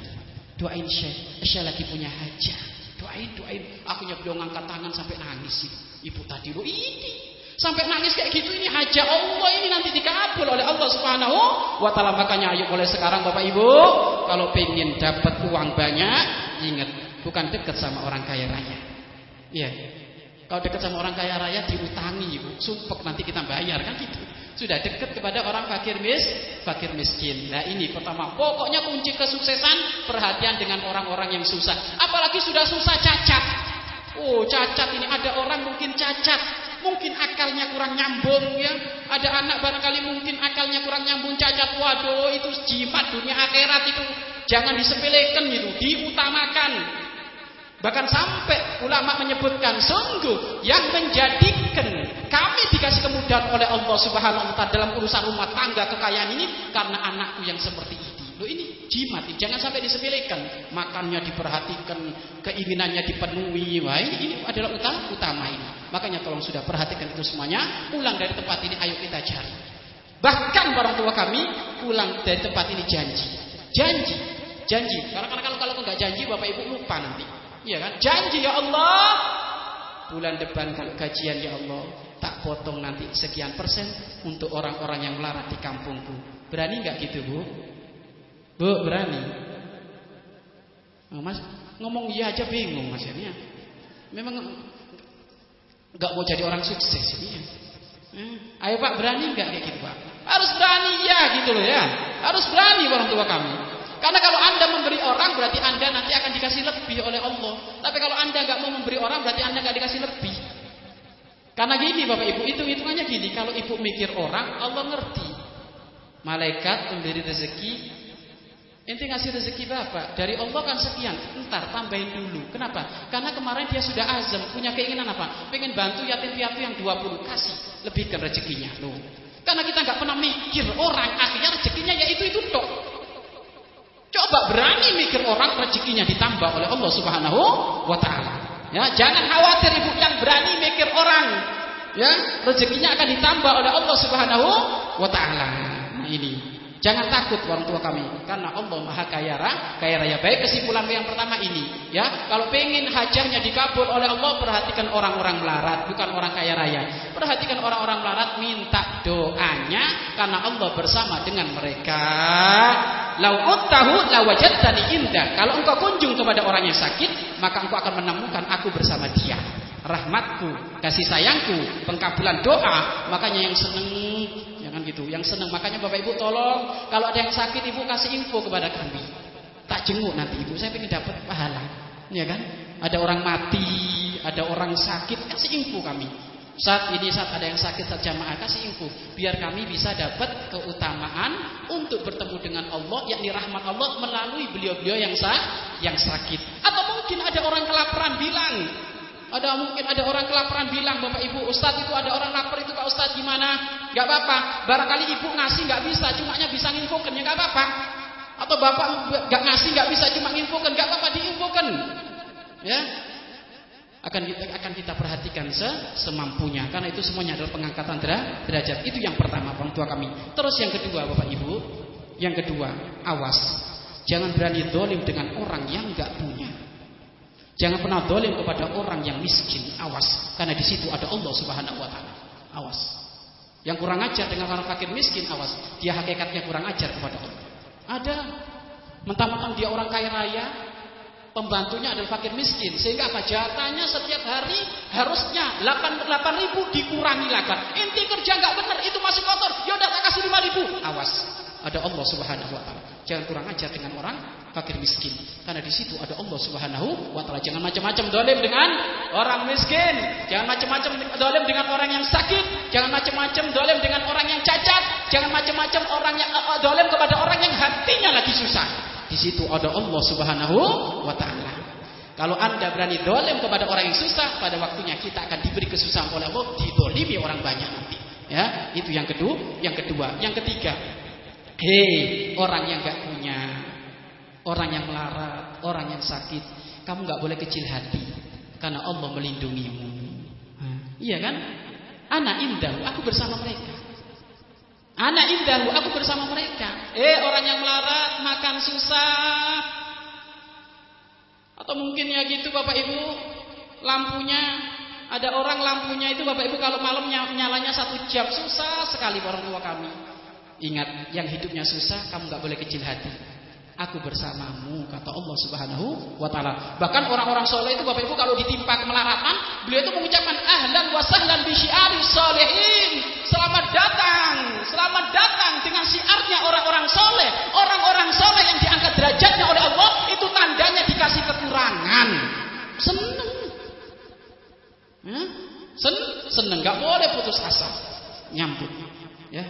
Doain Syekh, saya lagi punya hajat. Doain, doain. Akunya beliau ngangkat tangan sampai nangis sih. Ibu tadi lo ini sampai nangis kayak gitu ini hajat Allah ini nanti dikabul oleh Allah Subhanahu wa taala makanya ayo mulai sekarang Bapak Ibu kalau pengen dapat uang banyak ingat bukan dekat sama orang kaya raya. Iya. Kalau dekat sama orang kaya raya diutangi. Sumpek nanti kita bayar kan gitu. Sudah dekat kepada orang fakir mis, fakir miskin. Nah ini pertama, pokoknya kunci kesuksesan perhatian dengan orang-orang yang susah. Apalagi sudah susah cacat. Oh cacat ini ada orang mungkin cacat, mungkin akalnya kurang nyambung ya. Ada anak barangkali mungkin akalnya kurang nyambung cacat. Waduh itu jimat dunia akhirat itu jangan disepelekan itu, diutamakan. Bahkan sampai ulama menyebutkan sungguh yang menjadikan kami dikasih kemudahan oleh Allah Subhanahu wa taala dalam urusan rumah tangga kekayaan ini karena anakku yang seperti ini. Loh ini jimat, jangan sampai disepelekan. Makannya diperhatikan, keinginannya dipenuhi. Wah, ini, adalah utama utama ini. Makanya tolong sudah perhatikan itu semuanya. Pulang dari tempat ini ayo kita cari. Bahkan orang tua kami pulang dari tempat ini janji. Janji, janji. Karena kalau kalau nggak janji Bapak Ibu lupa nanti. Iya kan? Janji ya Allah. Bulan depan kalau gajian ya Allah, tak potong nanti sekian persen untuk orang-orang yang melarat di kampungku. Berani nggak gitu, Bu? Bu, berani? Oh, mas, ngomong iya aja bingung Mas. Ya. Memang nggak mau jadi orang sukses ini. Ya. Eh, ayo Pak, berani nggak kayak gitu, Pak? Harus berani ya gitu loh ya. Harus berani orang tua kami. Karena kalau anda memberi orang berarti anda nanti akan dikasih lebih oleh Allah. Tapi kalau anda nggak mau memberi orang berarti anda nggak dikasih lebih. Karena gini bapak ibu itu hitungannya gini. Kalau ibu mikir orang Allah ngerti. Malaikat memberi rezeki. Ente ngasih rezeki bapak dari Allah kan sekian. Ntar tambahin dulu. Kenapa? Karena kemarin dia sudah azam punya keinginan apa? Pengen bantu yatim piatu yang 20 kasih lebihkan rezekinya. Loh. Karena kita nggak pernah mikir orang akhirnya rezekinya ya itu itu dok. Coba berani mikir orang rezekinya ditambah oleh Allah Subhanahu wa taala. Ya, jangan khawatir ibu yang berani mikir orang. Ya, rezekinya akan ditambah oleh Allah Subhanahu wa taala. Nah, ini Jangan takut orang tua kami karena Allah Maha Kaya Raya, kaya raya. Baik kesimpulan yang pertama ini, ya. Kalau pengen hajahnya dikabul oleh Allah, perhatikan orang-orang melarat, bukan orang kaya raya. Perhatikan orang-orang melarat, minta doanya karena Allah bersama dengan mereka. Lau uttahu lawajadtani indah. Kalau engkau kunjung kepada orang yang sakit, maka engkau akan menemukan aku bersama dia rahmatku, kasih sayangku, pengkabulan doa. Makanya yang seneng gitu. Yang senang makanya Bapak Ibu tolong kalau ada yang sakit Ibu kasih info kepada kami. Tak jenguk nanti Ibu, saya ingin dapat pahala. Ya kan? Ada orang mati, ada orang sakit, kasih info kami. Saat ini saat ada yang sakit saat jamaah kasih info biar kami bisa dapat keutamaan untuk bertemu dengan Allah yakni rahmat Allah melalui beliau-beliau yang sah, yang sakit. Atau mungkin ada orang kelaparan bilang, ada mungkin ada orang kelaparan bilang Bapak Ibu Ustadz itu ada orang lapar itu Pak Ustadz gimana? Gak apa-apa. Barangkali ibu ngasih gak bisa, cuma bisa nginfokan ya gak apa-apa. Atau bapak gak ngasih gak bisa cuma nginfokan, gak apa-apa diinfokan. Ya, akan kita akan kita perhatikan se semampunya karena itu semuanya adalah pengangkatan derajat itu yang pertama orang tua kami terus yang kedua bapak ibu yang kedua awas jangan berani dolim dengan orang yang nggak punya Jangan pernah dolim kepada orang yang miskin. Awas. Karena di situ ada Allah subhanahu wa ta'ala. Awas. Yang kurang ajar dengan orang fakir miskin. Awas. Dia hakikatnya kurang ajar kepada Allah. Ada. Mentang-mentang dia orang kaya raya. Pembantunya adalah fakir miskin. Sehingga apa? Jatahnya setiap hari harusnya 8, 8 ribu dikurangi lagi. Inti kerja nggak benar, itu masih kotor. Yaudah tak kasih 5 ribu. Awas. Ada Allah subhanahu wa ta'ala. Jangan kurang ajar dengan orang fakir miskin. Karena di situ ada Allah subhanahu wa ta'ala. Jangan macam-macam dolim dengan orang miskin. Jangan macam-macam dolim dengan orang yang sakit. Jangan macam-macam dolim dengan orang yang cacat. Jangan macam-macam orang yang uh, dolim kepada orang yang hatinya lagi susah. Di situ ada Allah Subhanahu wa taala. Kalau Anda berani dolim kepada orang yang susah, pada waktunya kita akan diberi kesusahan oleh Allah, didolimi orang banyak nanti. Ya, itu yang kedua, yang kedua, yang ketiga. Hei, orang yang gak punya, orang yang melarat, orang yang sakit, kamu gak boleh kecil hati, karena Allah melindungimu. iya kan? Anak indah, aku bersama mereka. Anak indah, aku bersama mereka. Eh, orang yang melarat, makan susah. Atau mungkin ya gitu Bapak Ibu, lampunya ada orang lampunya itu Bapak Ibu kalau malam nyalanya satu jam susah sekali orang tua kami. Ingat, yang hidupnya susah kamu nggak boleh kecil hati. Aku bersamamu kata Allah Subhanahu wa taala. Bahkan orang-orang soleh itu Bapak Ibu kalau ditimpa kemelaratan, beliau itu mengucapkan ahlan wa sahlan bi syiari sholihin. Selamat datang, selamat datang dengan syiarnya orang-orang soleh. Orang-orang soleh yang diangkat derajatnya oleh Allah itu tandanya dikasih kekurangan. Seneng. Hmm? Sen seneng, nggak boleh putus asa. Nyambut. Ya,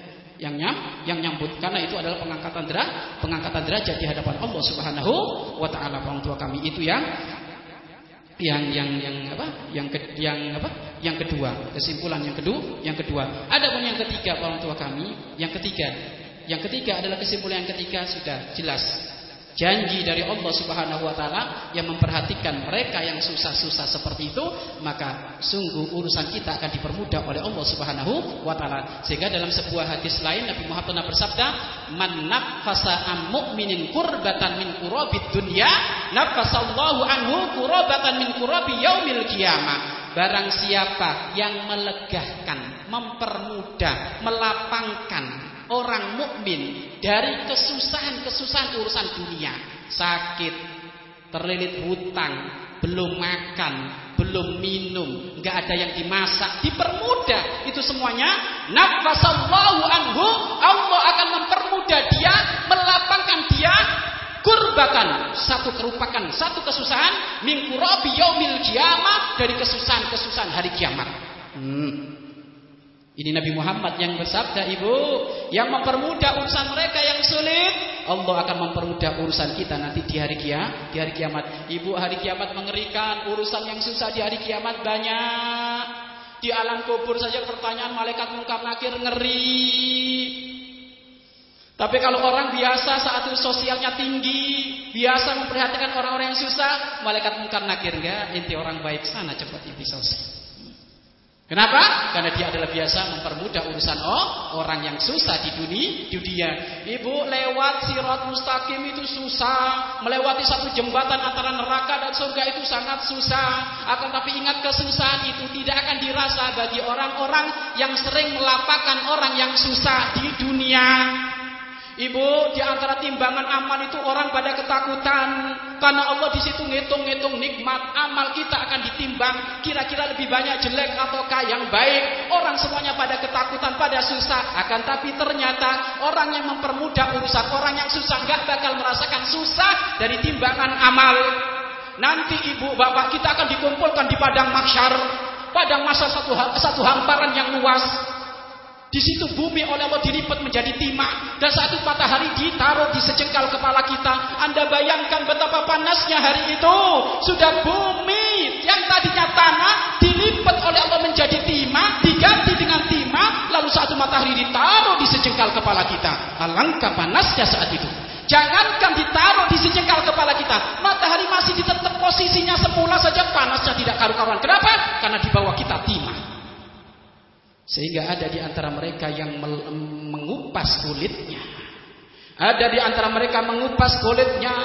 yang nyam, yang nyambut karena itu adalah pengangkatan derajat, pengangkatan derajat di hadapan Allah Subhanahu wa taala orang tua kami itu yang yang yang yang apa? Yang yang apa? Yang kedua, kesimpulan yang kedua, yang kedua. Ada pun yang ketiga orang tua kami, yang ketiga. Yang ketiga adalah kesimpulan yang ketiga sudah jelas janji dari Allah Subhanahu wa taala yang memperhatikan mereka yang susah-susah seperti itu, maka sungguh urusan kita akan dipermudah oleh Allah Subhanahu wa taala. Sehingga dalam sebuah hadis lain Nabi Muhammad pernah bersabda, "Man nafasa am mu'minin kurbatan min kurabid dunya, nafasallahu anhu kurbatan min kurabi yaumil qiyamah." Barang siapa yang melegahkan, mempermudah, melapangkan orang mukmin dari kesusahan-kesusahan urusan dunia, sakit, terlilit hutang, belum makan, belum minum, nggak ada yang dimasak, dipermudah itu semuanya. Nafasallahu anhu, Allah akan mempermudah dia, melapangkan dia kurbakan satu kerupakan satu kesusahan mingkurabi yaumil kiamat dari kesusahan-kesusahan hari kiamat. Hmm. Ini Nabi Muhammad yang bersabda ibu Yang mempermudah urusan mereka yang sulit Allah akan mempermudah urusan kita nanti di hari kiamat Di hari kiamat. Ibu hari kiamat mengerikan Urusan yang susah di hari kiamat banyak. Di alam kubur saja pertanyaan malaikat mungkar nakir ngeri. Tapi kalau orang biasa saat itu sosialnya tinggi Biasa memperhatikan orang-orang yang susah Malaikat mungkar nakir enggak Inti orang baik sana cepat inti sosial Kenapa? Karena dia adalah biasa mempermudah urusan oh, orang yang susah di dunia, dunia. Ibu lewat sirat mustaqim itu susah, melewati satu jembatan antara neraka dan surga itu sangat susah. Akan tapi ingat kesusahan itu tidak akan dirasa bagi orang-orang yang sering melapakkan orang yang susah di dunia. Ibu, di antara timbangan amal itu orang pada ketakutan karena Allah di situ ngitung-ngitung nikmat amal kita akan ditimbang kira-kira lebih banyak jelek ataukah yang baik. Orang semuanya pada ketakutan, pada susah. Akan tapi ternyata orang yang mempermudah urusan orang yang susah nggak bakal merasakan susah dari timbangan amal. Nanti ibu bapak kita akan dikumpulkan di padang mahsyar, padang masa satu satu hamparan yang luas. Di situ bumi oleh Allah dilipat menjadi timah dan saat itu matahari ditaruh di sejengkal kepala kita. Anda bayangkan betapa panasnya hari itu. Sudah bumi yang tadinya tanah dilipat oleh Allah menjadi timah, diganti dengan timah, lalu saat itu matahari ditaruh di sejengkal kepala kita. Alangkah panasnya saat itu. Jangankan ditaruh di sejengkal kepala kita, matahari masih tetap posisinya semula saja panasnya tidak karu-karuan. Kenapa? Karena di bawah kita timah. Sehingga ada di antara mereka yang mengupas kulitnya. Ada di antara mereka mengupas kulitnya.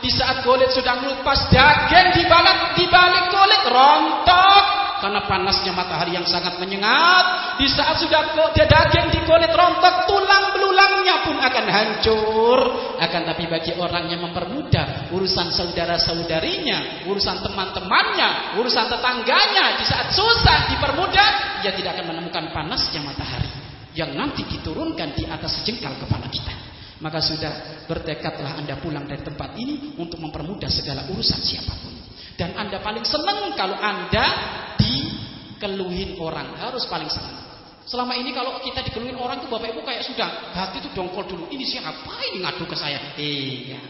Di saat kulit sudah mengupas daging di balik, di balik kulit rontok. Karena panasnya matahari yang sangat menyengat. Di saat sudah daging digolet rontok, tulang belulangnya pun akan hancur. Akan tapi bagi orang yang mempermudah urusan saudara-saudarinya, urusan teman-temannya, urusan tetangganya, di saat susah dipermudah, ia tidak akan menemukan panasnya matahari yang nanti diturunkan di atas sejengkal kepala kita. Maka sudah bertekadlah Anda pulang dari tempat ini untuk mempermudah segala urusan siapa pun. Dan Anda paling senang kalau Anda dikeluhin orang. Harus paling senang. Selama ini kalau kita dikeluhin orang tuh Bapak Ibu kayak sudah hati itu dongkol dulu. Ini siapa ini ngadu ke saya? Iya.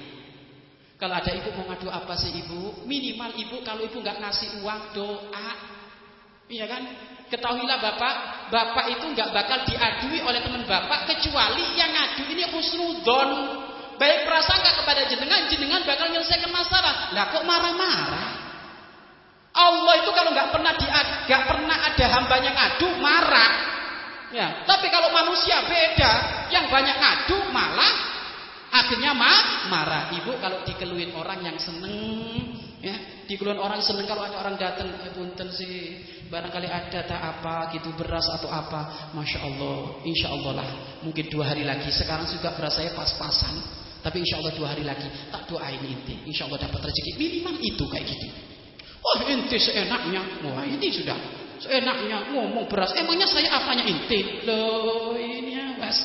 Kalau ada ibu mau ngadu apa sih ibu? Minimal ibu kalau ibu nggak ngasih uang doa. Iya kan? Ketahuilah Bapak, Bapak itu nggak bakal diadui oleh teman Bapak kecuali yang ngadu ini husnudon. Baik prasangka kepada jenengan, jenengan bakal menyelesaikan masalah. Lah kok marah-marah? Allah itu kalau nggak pernah nggak pernah ada hambanya ngadu marah. Ya, tapi kalau manusia beda, yang banyak ngadu malah akhirnya ma marah. Ibu kalau dikeluhin orang yang seneng, ya, dikeluhin orang seneng kalau ada orang datang, eh, punten sih, barangkali ada tak apa gitu beras atau apa, masya Allah, insya Allah lah, mungkin dua hari lagi. Sekarang juga beras saya pas-pasan, tapi insya Allah dua hari lagi tak doain inti, insya Allah dapat rezeki minimal itu kayak gitu. Wah inti seenaknya, wah ini sudah seenaknya ngomong beras. Emangnya saya apanya inti? Loh ini ya mas.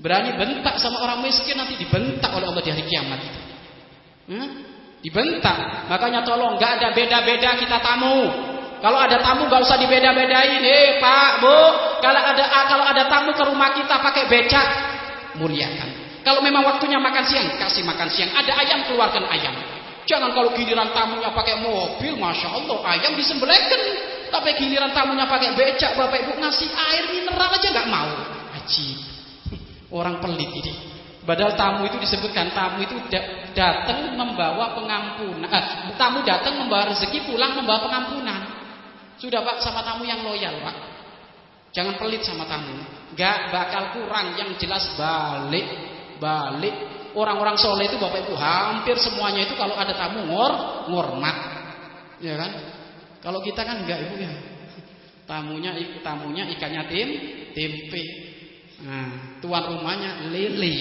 Berani bentak sama orang miskin nanti dibentak oleh Allah di hari kiamat. Hmm? Dibentak. Makanya tolong nggak ada beda-beda kita tamu. Kalau ada tamu nggak usah dibeda-bedain. Eh Pak, Bu, kalau ada kalau ada tamu ke rumah kita pakai becak, muliakan. Kalau memang waktunya makan siang, kasih makan siang. Ada ayam, keluarkan ayam. Jangan kalau giliran tamunya pakai mobil, masya Allah ayam disembelihkan. Tapi giliran tamunya pakai becak, bapak ibu ngasih air mineral aja nggak mau. Haji, orang pelit ini. Padahal tamu itu disebutkan tamu itu datang membawa pengampunan. Eh, tamu datang membawa rezeki, pulang membawa pengampunan. Sudah pak sama tamu yang loyal pak. Jangan pelit sama tamu. Gak bakal kurang yang jelas balik, balik. Orang-orang soleh itu bapak ibu hampir semuanya itu kalau ada tamu ngor ngormat. Ya kan? Kalau kita kan enggak ibu ya. Tamunya tamunya ikannya tim tempe nah tuan rumahnya lele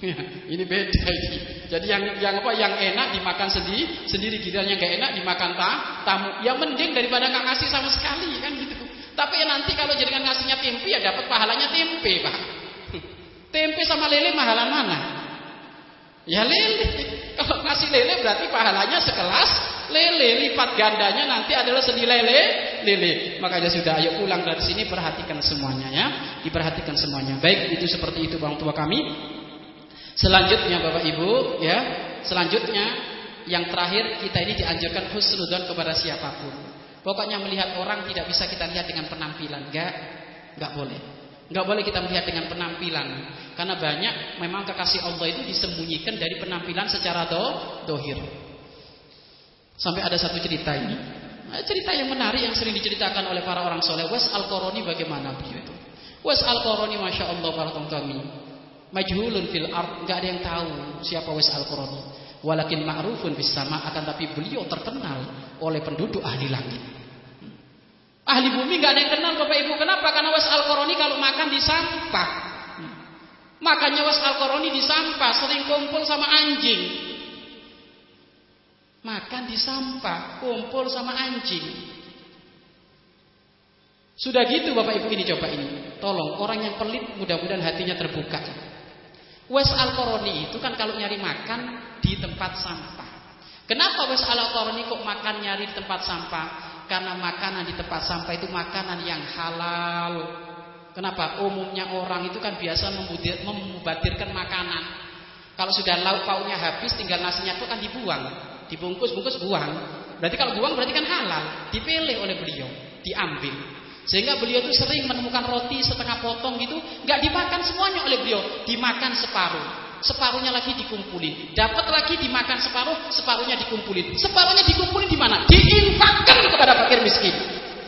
ya, ini beda ini. jadi yang yang apa yang enak dimakan sendiri sendiri yang enggak enak dimakan ta, tamu. Yang mending daripada nggak ngasih sama sekali kan gitu. Tapi ya nanti kalau jadikan ngasihnya tempe ya dapat pahalanya tempe pak tempe sama lele mahalan mana Ya lele. Kalau ngasih lele berarti pahalanya sekelas lele. Lipat gandanya nanti adalah senilai lele. lele. Makanya sudah ayo pulang dari sini perhatikan semuanya ya. Diperhatikan semuanya. Baik itu seperti itu bang tua kami. Selanjutnya Bapak Ibu ya. Selanjutnya yang terakhir kita ini dianjurkan husnudon kepada siapa pun. Pokoknya melihat orang tidak bisa kita lihat dengan penampilan, enggak, enggak boleh. Enggak boleh kita melihat dengan penampilan. Karena banyak memang kekasih Allah itu disembunyikan dari penampilan secara do, dohir. Sampai ada satu cerita ini. Nah, cerita yang menarik yang sering diceritakan oleh para orang soleh. Wes Al-Qarani bagaimana beliau itu? Wes Al-Qarani Masya Allah para kami. Majhulun fil ard. Gak ada yang tahu siapa Wes Al-Qarani. Walakin ma'rufun bis sama. Akan tapi beliau terkenal oleh penduduk ahli langit. Ahli bumi nggak ada yang kenal Bapak Ibu. Kenapa? Karena was al koroni kalau makan di sampah. Makannya was al koroni di sampah, sering kumpul sama anjing. Makan di sampah, kumpul sama anjing. Sudah gitu Bapak Ibu ini coba ini. Tolong orang yang pelit mudah-mudahan hatinya terbuka. Wes al koroni itu kan kalau nyari makan di tempat sampah. Kenapa wes al koroni kok makan nyari di tempat sampah? Karena makanan di tempat sampah itu makanan yang halal. Kenapa? Umumnya orang itu kan biasa membatirkan makanan. Kalau sudah lauk pauknya habis, tinggal nasinya itu kan dibuang. Dibungkus-bungkus buang. Berarti kalau buang berarti kan halal. Dipilih oleh beliau. Diambil. Sehingga beliau itu sering menemukan roti setengah potong gitu. Gak dimakan semuanya oleh beliau. Dimakan separuh separuhnya lagi dikumpulin. Dapat lagi dimakan separuh, separuhnya dikumpulin. Separuhnya dikumpulin di mana? Diinfakkan kepada fakir miskin.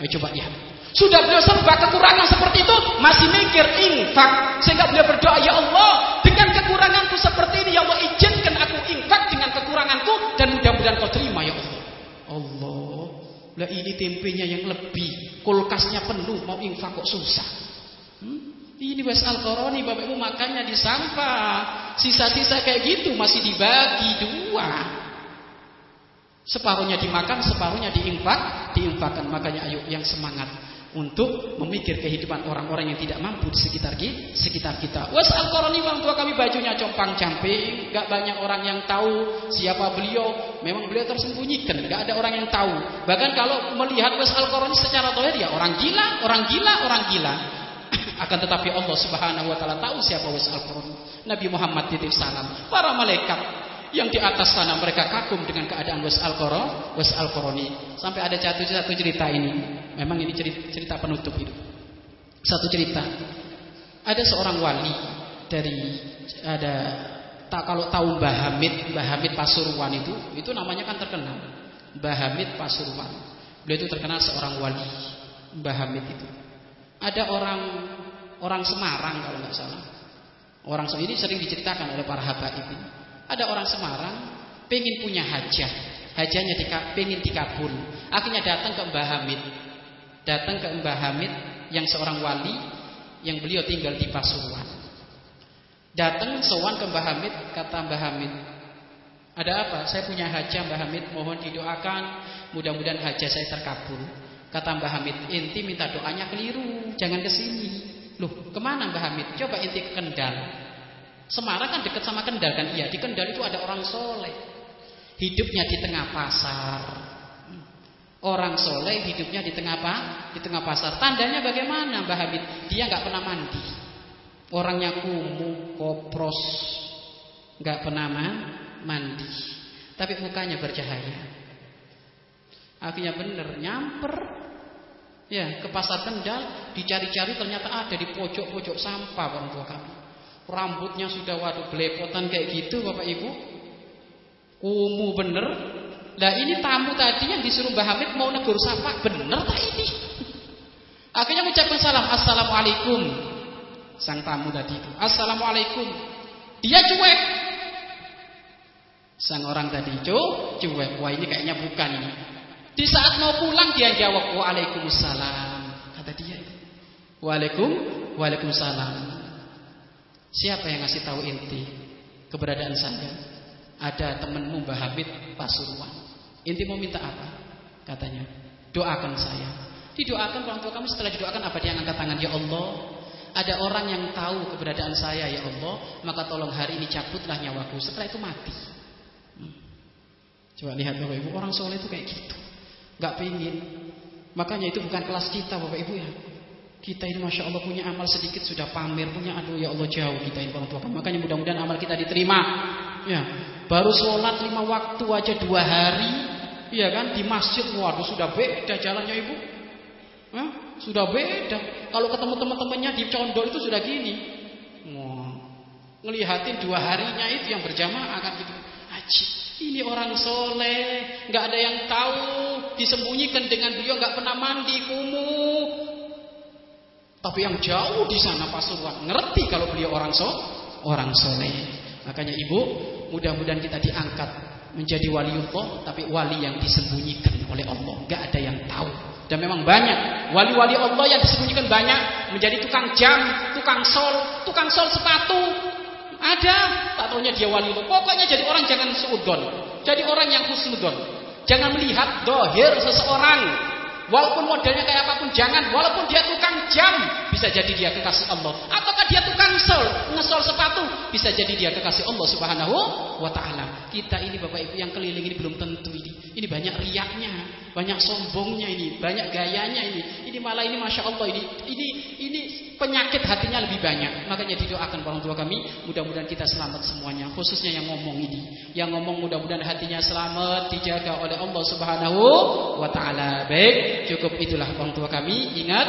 Ayo coba lihat. Sudah beliau serba kekurangan seperti itu, masih mikir infak. Sehingga beliau berdoa, Ya Allah, dengan kekuranganku seperti ini, Ya Allah, izinkan aku infak dengan kekuranganku, dan mudah-mudahan kau terima, Ya Allah. Allah. Lah ini tempenya yang lebih, kulkasnya penuh, mau infak kok susah. Ini wes al-koroni, bapak ibu makannya di sampah. Sisa-sisa kayak gitu masih dibagi dua. Separuhnya dimakan, separuhnya diinfak, diinfakkan. Makanya ayo yang semangat untuk memikir kehidupan orang-orang yang tidak mampu di sekitar kita. Sekitar kita. Was al Qurani orang tua kami bajunya compang camping, gak banyak orang yang tahu siapa beliau. Memang beliau tersembunyikan, gak ada orang yang tahu. Bahkan kalau melihat was al Qurani secara tohir ya orang gila, orang gila, orang gila. Akan tetapi Allah Subhanahu wa taala tahu siapa was al Qurani. Nabi Muhammad titip salam. Para malaikat yang di atas sana mereka kagum dengan keadaan was al -Qoro, was al -Qurani. Sampai ada satu satu cerita ini. Memang ini cerita, cerita penutup itu. Satu cerita. Ada seorang wali dari ada tak kalau tahu Mbah Hamid, Mbah Hamid Pasuruan itu, itu namanya kan terkenal. Mbah Hamid Pasuruan. Beliau itu terkenal seorang wali. Mbah Hamid itu. Ada orang orang Semarang kalau nggak salah. Orang ini sering diceritakan oleh para habaib ini ada orang Semarang pengen punya hajah, hajahnya di, pengen dikabul. Akhirnya datang ke Mbah Hamid, datang ke Mbah Hamid yang seorang wali yang beliau tinggal di Pasuruan. Datang sowan ke Mbah Hamid, kata Mbah Hamid, ada apa? Saya punya hajah Mbah Hamid, mohon didoakan, mudah-mudahan hajah saya terkabul. Kata Mbah Hamid, inti minta doanya keliru, jangan ke sini. Loh, ke mana Mbah Hamid? Coba inti ke Kendal. Semarang kan dekat sama Kendal kan? Iya, di Kendal itu ada orang soleh. Hidupnya di tengah pasar. Orang soleh hidupnya di tengah apa? Di tengah pasar. Tandanya bagaimana Mbah Hamid? Dia nggak pernah mandi. Orangnya kumuh, kopros, nggak pernah mandi. Tapi mukanya bercahaya. Akhirnya bener nyamper ya ke pasar Kendal dicari-cari ternyata ada di pojok-pojok sampah orang tua kami. Rambutnya sudah waduh belepotan kayak gitu Bapak Ibu. Kumu bener. Lah ini tamu tadi yang disuruh Mbah Hamid mau negur sapa, bener tak ini? Akhirnya mengucapkan salam, Assalamualaikum. Sang tamu tadi itu, Assalamualaikum. Dia cuek. Sang orang tadi cuek. Wah ini kayaknya bukan ini. Di saat mau pulang dia jawab, Waalaikumsalam. Kata dia. Waalaikum, Waalaikumsalam. Siapa yang ngasih tahu inti keberadaan saya? Ada temenmu Mbah Habib Pasuruan. Inti mau minta apa? Katanya, doakan saya. Didoakan orang tua kamu setelah didoakan apa dia angkat tangan ya Allah. Ada orang yang tahu keberadaan saya ya Allah, maka tolong hari ini cabutlah nyawaku. Setelah itu mati. Hmm. Coba lihat Bapak Ibu, orang soleh itu kayak gitu. Gak pengen. Makanya itu bukan kelas kita Bapak Ibu ya. Kita ini Masya Allah punya amal sedikit sudah pamer Punya aduh ya Allah jauh kita ini orang tua Makanya mudah-mudahan amal kita diterima. Ya, Baru sholat lima waktu aja dua hari Iya kan Di masjid. Waduh sudah beda jalannya ibu. Hah? Sudah beda. Kalau ketemu teman-temannya di condol itu sudah gini. Wah, Ngelihatin dua harinya itu yang berjamaah akan gitu. Haji ini orang soleh, nggak ada yang tahu, disembunyikan dengan beliau nggak pernah mandi, kumuh, tapi yang jauh di sana Pasuruan ngerti kalau beliau orang so, orang soleh. Makanya ibu, mudah-mudahan kita diangkat menjadi waliullah, tapi wali yang disembunyikan oleh Allah. Gak ada yang tahu. Dan memang banyak wali-wali Allah yang disembunyikan banyak menjadi tukang jam, tukang sol, tukang sol sepatu. Ada, tak tahunya dia wali. Pokoknya jadi orang jangan seudon, jadi orang yang husnudon. Jangan melihat dohir seseorang Walaupun modelnya kayak apa pun jangan. Walaupun dia tukang jam, bisa jadi dia kekasih Allah. Ataukah dia tukang sol, ngesol sepatu, bisa jadi dia kekasih Allah Subhanahu wa taala. Kita ini Bapak Ibu yang keliling ini belum tentu ini. Ini banyak riaknya, banyak sombongnya ini, banyak gayanya ini. Ini malah ini Masya Allah ini, ini, ini penyakit hatinya lebih banyak. Makanya didoakan orang tua kami, mudah-mudahan kita selamat semuanya. Khususnya yang ngomong ini. Yang ngomong mudah-mudahan hatinya selamat, dijaga oleh Allah Subhanahu wa taala. Baik, cukup itulah orang tua kami. Ingat,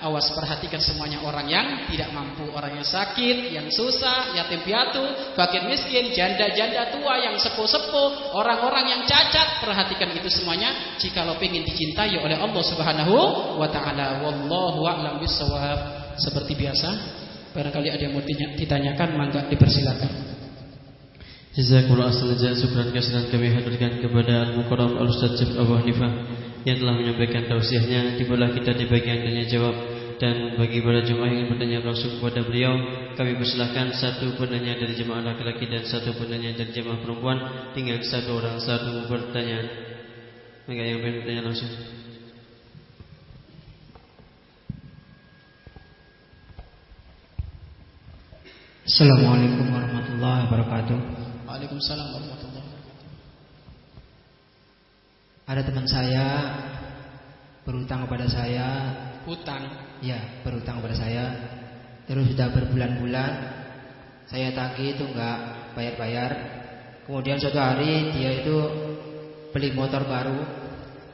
awas perhatikan semuanya orang yang tidak mampu, orang yang sakit, yang susah, yatim piatu, fakir miskin, janda-janda tua yang sepuh-sepuh, orang-orang yang cacat, perhatikan itu semuanya jika lo ingin dicintai oleh Allah Subhanahu wa taala. Wallahu a'lam bissawab. Seperti biasa, barangkali ada yang mau ditanyakan, mangga dipersilakan. Jazakumullah asal jazaa kami haturkan kepada Al-Mukarram Al-Ustaz Abu Hanifah yang telah menyampaikan tausiahnya. Dibulah kita di bagian tanya jawab. Dan bagi para jemaah yang bertanya langsung kepada beliau Kami persilahkan satu penanya dari jemaah laki-laki Dan satu penanya dari jemaah perempuan. Tinggal satu orang satu bertanya. Enggak yang ingin bertanya langsung. Assalamualaikum warahmatullahi wabarakatuh. Waalaikumsalam warahmatullahi wabarakatuh Ada teman saya berutang kepada saya. Hutang? Ya berutang kepada saya. Terus sudah berbulan-bulan Saya tagih itu enggak bayar-bayar. Kemudian suatu hari dia itu beli motor baru.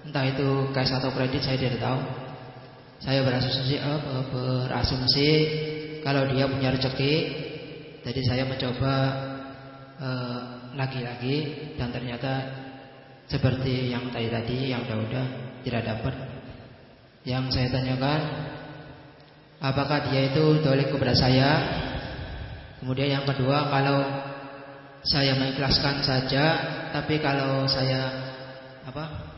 Entah itu cash atau kredit saya tidak tahu. Saya berasumsi eh, berasumsi Kalau dia punya rezeki. Jadi saya mencoba eh, lagi-lagi uh, dan ternyata seperti yang tadi tadi yang udah-udah tidak dapat. Yang saya tanyakan apakah dia itu dolik kepada saya? Kemudian yang kedua kalau saya mengikhlaskan saja, tapi kalau saya apa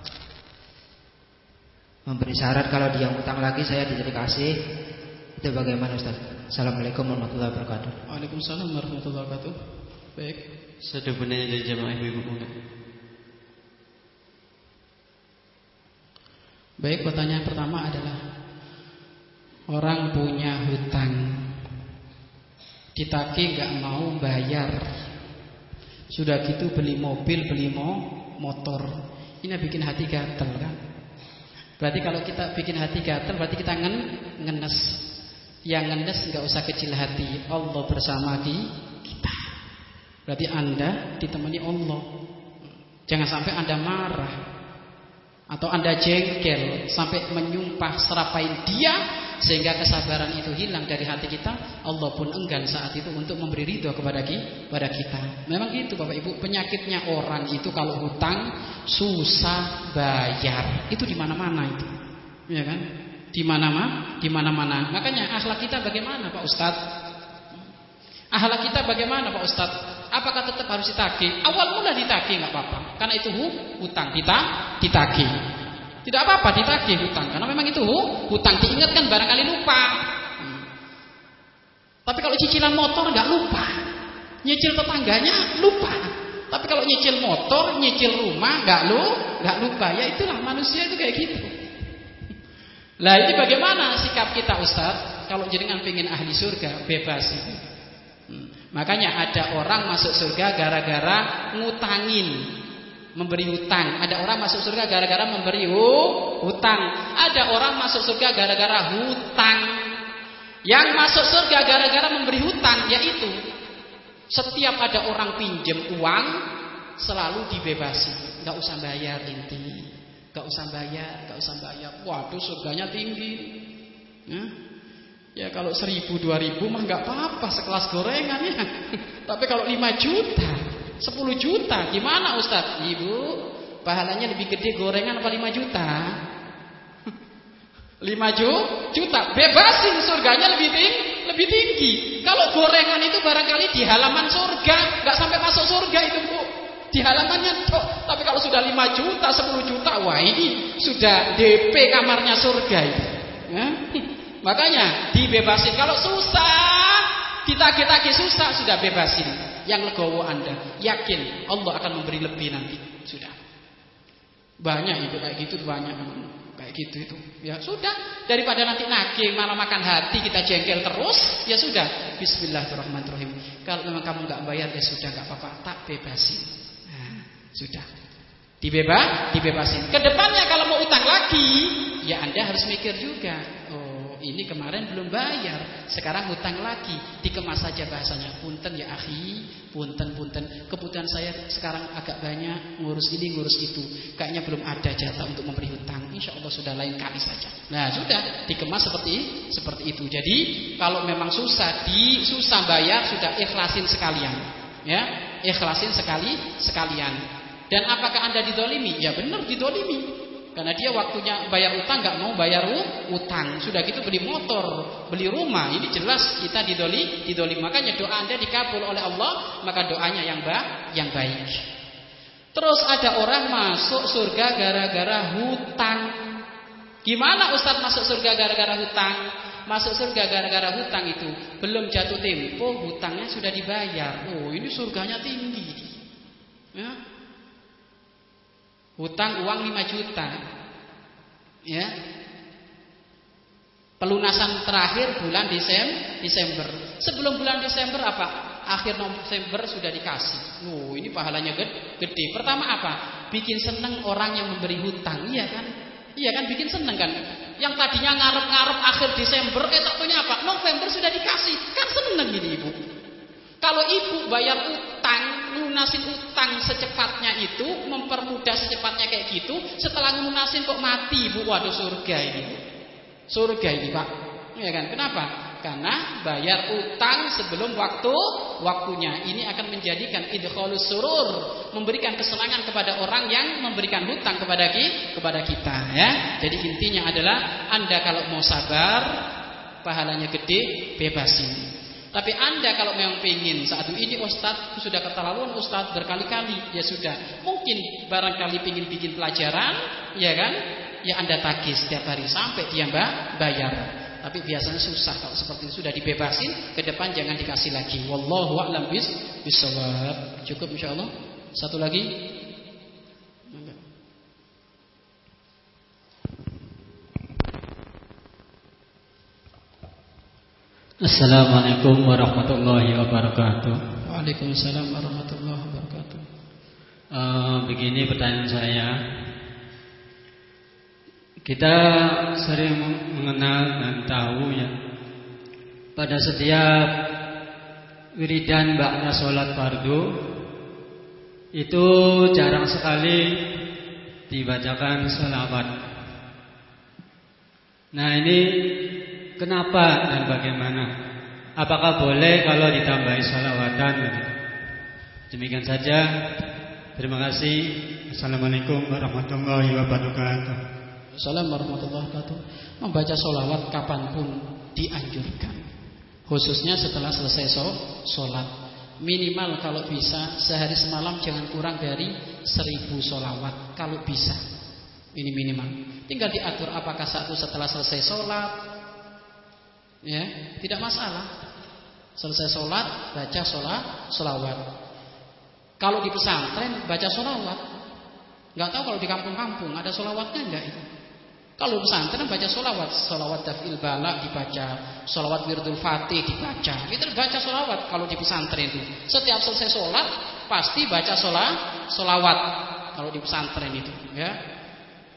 memberi syarat kalau dia utang lagi saya tidak dikasih, itu bagaimana Ustaz? Assalamualaikum warahmatullahi wabarakatuh. Waalaikumsalam warahmatullahi wabarakatuh. Baik. Satu penanya dari jamaah ibu-ibu Baik, pertanyaan pertama adalah orang punya hutang ditagih nggak mau bayar. Sudah gitu beli mobil, beli mo, motor. Ini bikin hati gatel kan? Berarti kalau kita bikin hati gatel berarti kita ngen ngenes yang ngendes nggak usah kecil hati. Allah bersama di kita. Berarti Anda ditemani Allah. Jangan sampai Anda marah atau Anda jengkel sampai menyumpah serapain dia sehingga kesabaran itu hilang dari hati kita. Allah pun enggan saat itu untuk memberi ridho kepada kita. Memang gitu Bapak Ibu, penyakitnya orang itu kalau hutang susah bayar. Itu di mana-mana itu. Ya kan? Di mana-mana, di mana-mana. Makanya akhlak kita bagaimana Pak Ustad? Akhlak kita bagaimana Pak Ustad? Apakah tetap harus ditagih? Awal mula ditagih nggak apa-apa. Karena itu hutang kita ditagih. Tidak apa-apa ditagih hutang karena memang itu hutang diingatkan barangkali lupa. Hmm. Tapi kalau cicilan motor nggak lupa. Nyicil tetangganya lupa. Tapi kalau nyicil motor, nyicil rumah nggak lu, nggak lupa. Ya itulah manusia itu kayak gitu. Lah ini bagaimana sikap kita Ustaz? Kalau jenengan pengen ahli surga, bebas itu. Hmm. Makanya ada orang masuk surga gara-gara ngutangin memberi hutang. Ada orang masuk surga gara-gara memberi hutang. Ada orang masuk surga gara-gara hutang. Yang masuk surga gara-gara memberi hutang yaitu setiap ada orang pinjem uang selalu dibebasi, nggak usah bayar inti. Gak usah bayar, gak usah bayar. Waduh surganya tinggi. Ya, ya kalau seribu dua ribu mah gak apa-apa sekelas gorengan ya. Tapi kalau lima juta, sepuluh juta, gimana Ustaz? Ibu, pahalanya lebih gede gorengan apa lima juta? Lima juta, bebasin surganya lebih tinggi, lebih tinggi. Kalau gorengan itu barangkali di halaman surga, gak sampai masuk surga itu bu. Di halamannya toh. Tapi kalau sudah 5 juta, 10 juta, wah ini sudah DP kamarnya surga itu. Ya? Makanya dibebasin. Kalau susah, kita kita susah sudah bebasin. Yang legowo Anda, yakin Allah akan memberi lebih nanti. Sudah. Banyak itu kayak gitu banyak kayak gitu itu. Ya sudah, daripada nanti nagih malah makan hati kita jengkel terus, ya sudah. Bismillahirrahmanirrahim. Kalau memang kamu nggak bayar ya sudah nggak apa-apa, tak bebasin. Sudah. Dibebas, dibebasin. Ke depannya kalau mau utang lagi, ya Anda harus mikir juga. Oh, ini kemarin belum bayar, sekarang utang lagi. Dikemas saja bahasanya. Punten ya akhi, punten punten. Kebutuhan saya sekarang agak banyak, ngurus ini, ngurus itu. Kayaknya belum ada jatah untuk memberi hutang. Insya Allah sudah lain kali saja. Nah, sudah dikemas seperti seperti itu. Jadi, kalau memang susah, di susah bayar sudah ikhlasin sekalian. Ya, ikhlasin sekali sekalian. Dan apakah anda didolimi? Ya benar didolimi. Karena dia waktunya bayar utang nggak mau bayar utang. Sudah gitu beli motor, beli rumah. Ini jelas kita didoli, didolimi. Makanya doa anda dikabul oleh Allah, maka doanya yang ba yang baik. Terus ada orang masuk surga gara-gara hutang. Gimana Ustadz masuk surga gara-gara hutang? Masuk surga gara-gara hutang itu belum jatuh tempo, hutangnya sudah dibayar. Oh, ini surganya tinggi. Ya. Hutang uang 5 juta. Ya. Pelunasan terakhir bulan Desember. Sebelum bulan Desember apa? akhir November sudah dikasih. Oh, ini pahalanya gede. Pertama apa? Bikin seneng orang yang memberi hutang. Iya kan? Iya kan bikin seneng kan? Yang tadinya ngarep-ngarep akhir Desember, eh takutnya apa? November sudah dikasih. Kan seneng ini ibu. Kalau ibu bayar utang, lunasin utang secepatnya itu, mempermudah secepatnya kayak gitu, setelah lunasin kok mati ibu, waduh surga ini. Surga ini pak. Iya kan? Kenapa? Karena bayar utang sebelum waktu waktunya. Ini akan menjadikan idkhalus surur, memberikan kesenangan kepada orang yang memberikan hutang kepada kepada kita ya. Jadi intinya adalah Anda kalau mau sabar, pahalanya gede, bebasin. Tapi anda kalau memang ingin saat ini Ustadz sudah keterlaluan Ustadz berkali-kali ya sudah mungkin barangkali ingin bikin pelajaran ya kan ya anda tagih setiap hari sampai dia mbak bayar tapi biasanya susah kalau seperti itu sudah dibebasin, ke depan jangan dikasih lagi. Wallahu a'lam bis. Cukup insyaallah. Satu lagi. Assalamualaikum warahmatullahi wabarakatuh. Waalaikumsalam warahmatullahi wabarakatuh. Uh, begini pertanyaan saya. Kita sering mengenal dan tahu ya pada setiap wiridan ba'da sholat fardu itu jarang sekali dibacakan salawat. Nah ini kenapa dan bagaimana? Apakah boleh kalau ditambahi salawatan? Demikian saja. Terima kasih. Assalamualaikum warahmatullahi wabarakatuh. Assalamualaikum warahmatullahi wabarakatuh. Membaca solawat kapan pun dianjurkan. Khususnya setelah selesai sholat. Minimal kalau bisa sehari semalam jangan kurang dari seribu solawat. Kalau bisa. Ini minimal. Tinggal diatur apakah satu setelah selesai sholat. Ya, tidak masalah. Selesai sholat, baca sholat, solawat. Kalau di pesantren, baca solawat. Gak tahu kalau di kampung-kampung ada solawatnya enggak itu. Kalau pesantren baca solawat, solawat dafil bala dibaca, solawat wirdul fatih dibaca. Itu baca solawat kalau di pesantren itu. Setiap selesai sholat pasti baca sholat, solawat kalau di pesantren itu. Ya.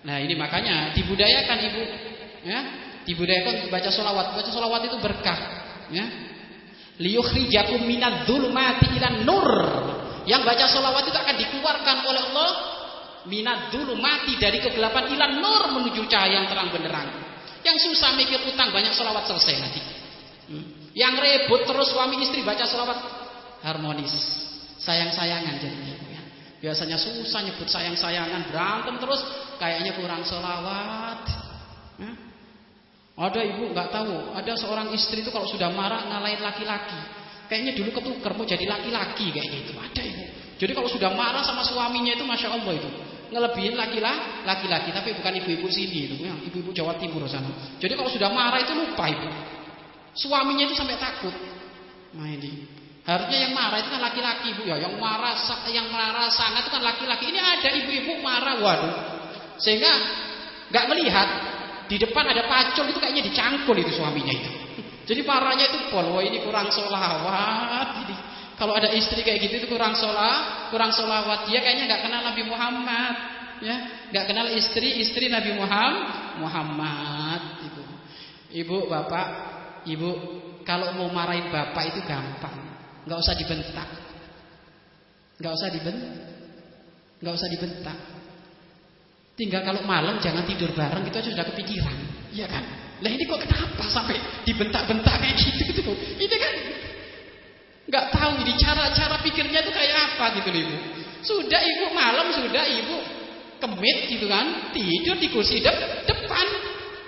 Nah ini makanya dibudayakan ibu, ya, dibudayakan baca solawat. Baca solawat itu berkah, ya. Liyukhrijakum minad mati ilan nur. Yang baca solawat itu akan dikeluarkan oleh Allah minat dulu mati dari kegelapan ilan nur menuju cahaya yang terang benderang. Yang susah mikir utang banyak selawat selesai nanti. Hmm. Yang rebut terus suami istri baca selawat harmonis, sayang-sayangan jadinya. Ya. Biasanya susah nyebut sayang-sayangan berantem terus kayaknya kurang selawat. Ya. Ada ibu nggak tahu, ada seorang istri itu kalau sudah marah ngalahin laki-laki. Kayaknya dulu ketuker mau jadi laki-laki kayaknya itu. Ada ibu. Jadi kalau sudah marah sama suaminya itu masya Allah itu ngelebihin laki-laki, laki-laki, tapi bukan ibu-ibu sini itu, ya, ibu-ibu Jawa Timur sana. Jadi kalau sudah marah itu lupa ibu. Suaminya itu sampai takut. Nah ini harusnya yang marah itu kan laki-laki ibu ya, yang marah yang marah sangat itu kan laki-laki. Ini ada ibu-ibu marah, waduh, sehingga nggak melihat di depan ada pacul itu kayaknya dicangkul itu suaminya itu. Jadi marahnya itu pol, wah ini kurang solawat, ini kalau ada istri kayak gitu itu kurang sholat, kurang sholawat. Dia kayaknya nggak kenal Nabi Muhammad, ya, nggak kenal istri istri Nabi Muhammad. Muhammad, ibu, ibu, bapak, ibu, kalau mau marahin bapak itu gampang, nggak usah dibentak, nggak usah dibentak, nggak usah dibentak. Tinggal kalau malam jangan tidur bareng itu aja sudah kepikiran, iya kan? Lah ini kok kenapa sampai dibentak-bentak kayak gitu gitu? Ini kan nggak tahu ini cara-cara pikirnya itu kayak apa gitu ibu. Sudah ibu malam sudah ibu kemit gitu kan, tidur di kursi de depan.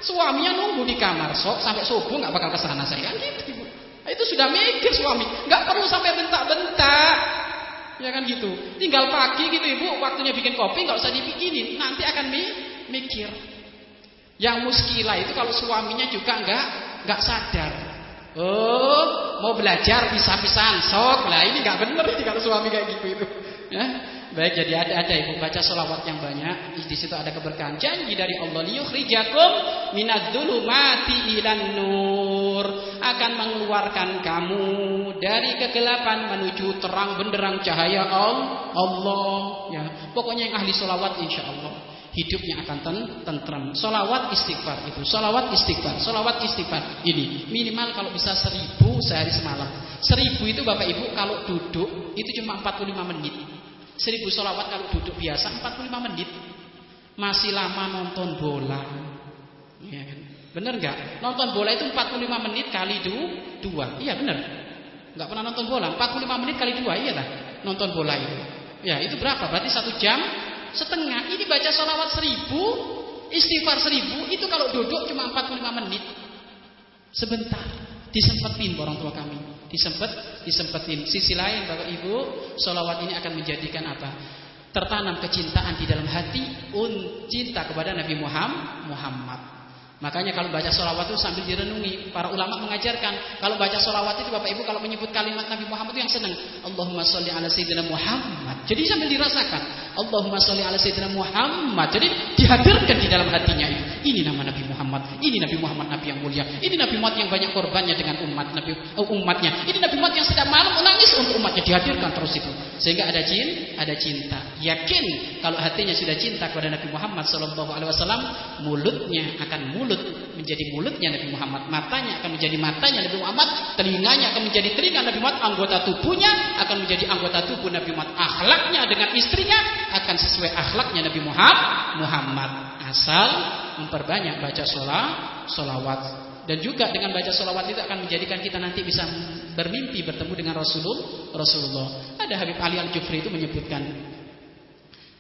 Suaminya nunggu di kamar sok sampai subuh nggak bakal ke sana saya kan gitu ibu. Itu sudah mikir suami, nggak perlu sampai bentak-bentak. Ya kan gitu. Tinggal pagi gitu ibu, waktunya bikin kopi nggak usah dibikinin, nanti akan mi mikir. Yang muskilah itu kalau suaminya juga nggak nggak sadar. Oh, mau belajar bisa-bisaan sok lah. Ini nggak bener ini kalau suami kayak gitu itu. Ya. Baik, jadi ada-ada ibu baca solawat yang banyak. Di situ ada keberkahan janji dari Allah liyukhrijakum minadz-dzulumati ilan nur. Akan mengeluarkan kamu dari kegelapan menuju terang benderang cahaya Allah. Ya, pokoknya yang ahli solawat insya Allah hidupnya akan ten tentram. Solawat istighfar itu, solawat istighfar, solawat istighfar. Ini minimal kalau bisa seribu sehari semalam. Seribu itu bapak ibu kalau duduk itu cuma 45 menit. Seribu solawat kalau duduk biasa 45 menit. Masih lama nonton bola. Ya kan? Bener nggak? Nonton bola itu 45 menit kali du, dua. Iya bener. Nggak pernah nonton bola. 45 menit kali dua. Iya lah. Nonton bola itu. Ya itu berapa? Berarti satu jam setengah. Ini baca solawat seribu. Istighfar seribu. Itu kalau duduk cuma 45 menit. Sebentar. Disempetin orang tua kami disempet disempetin. Sisi lain Bapak Ibu, solawat ini akan menjadikan apa? Tertanam kecintaan di dalam hati, un cinta kepada Nabi Muhammad. Makanya kalau baca solawat itu sambil direnungi. Para ulama mengajarkan kalau baca solawat itu bapak ibu kalau menyebut kalimat Nabi Muhammad itu yang senang. Allahumma sholli ala sayyidina Muhammad. Jadi sambil dirasakan. Allahumma sholli ala sayyidina Muhammad. Jadi dihadirkan di dalam hatinya itu. Ini nama Nabi Muhammad. Ini Nabi Muhammad Nabi yang mulia. Ini Nabi Muhammad yang banyak korbannya dengan umat Nabi uh, umatnya. Ini Nabi Muhammad yang sedang malam menangis untuk umatnya dihadirkan terus itu. Sehingga ada jin, ada cinta. Yakin kalau hatinya sudah cinta kepada Nabi Muhammad sallallahu alaihi wasallam, mulutnya akan mulut mulut menjadi mulutnya Nabi Muhammad, matanya akan menjadi matanya Nabi Muhammad, telinganya akan menjadi telinga Nabi Muhammad, anggota tubuhnya akan menjadi anggota tubuh Nabi Muhammad, akhlaknya dengan istrinya akan sesuai akhlaknya Nabi Muhammad. Muhammad asal memperbanyak baca sholat, sholawat dan juga dengan baca sholawat itu akan menjadikan kita nanti bisa bermimpi bertemu dengan Rasulullah. Rasulullah. Ada Habib Ali Al Jufri itu menyebutkan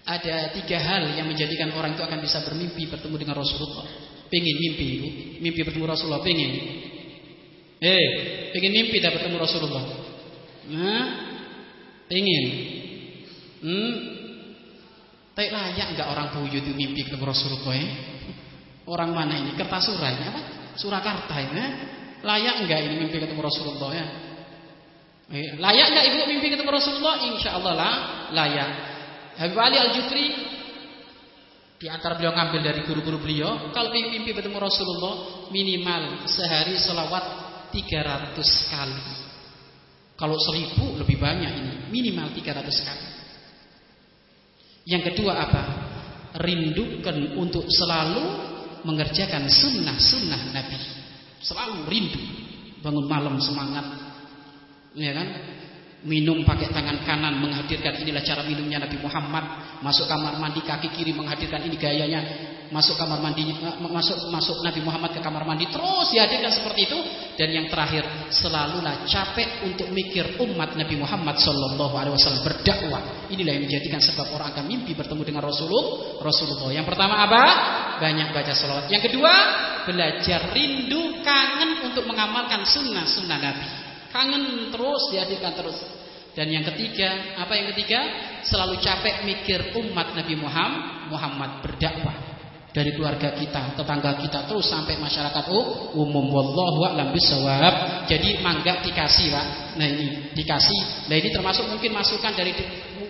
ada tiga hal yang menjadikan orang itu akan bisa bermimpi bertemu dengan Rasulullah. Pengen mimpi mimpi bertemu Rasulullah, pengen. Eh, pengen mimpi dapat bertemu Rasulullah. Nah, pengen. Hmm, tapi layak enggak orang buyut itu mimpi ketemu Rasulullah ya? Orang mana ini? Kertasura ini apa? Surakarta ini. Ya? Layak enggak ini mimpi ketemu Rasulullah ya? Eh, layak enggak ibu mimpi ketemu Rasulullah? Insya Allah lah layak. Habib Ali Al Jutri di antara beliau ngambil dari guru-guru beliau, kalau ingin mimpi bertemu Rasulullah minimal sehari selawat 300 kali. Kalau seribu lebih banyak ini, minimal 300 kali. Yang kedua apa? Rindukan untuk selalu mengerjakan sunnah-sunnah Nabi. Selalu rindu. Bangun malam semangat. Ya kan? Minum pakai tangan kanan menghadirkan inilah cara minumnya Nabi Muhammad. Masuk kamar mandi kaki kiri menghadirkan ini gayanya. Masuk kamar mandi masuk masuk Nabi Muhammad ke kamar mandi terus dihadirkan seperti itu. Dan yang terakhir selalulah capek untuk mikir umat Nabi Muhammad Shallallahu Alaihi Wasallam berdakwah. Inilah yang menjadikan sebab orang akan mimpi bertemu dengan Rasulullah. Rasulullah. Yang pertama apa? Banyak baca salawat. Yang kedua belajar rindu kangen untuk mengamalkan sunnah sunnah Nabi. Kangen terus dihadirkan terus. Dan yang ketiga, apa yang ketiga? Selalu capek mikir umat Nabi Muhammad, Muhammad berdakwah dari keluarga kita, tetangga kita terus sampai masyarakat umum wallahu a'lam bisawab. Jadi mangga dikasih, Pak. Nah ini dikasih. Nah ini termasuk mungkin masukan dari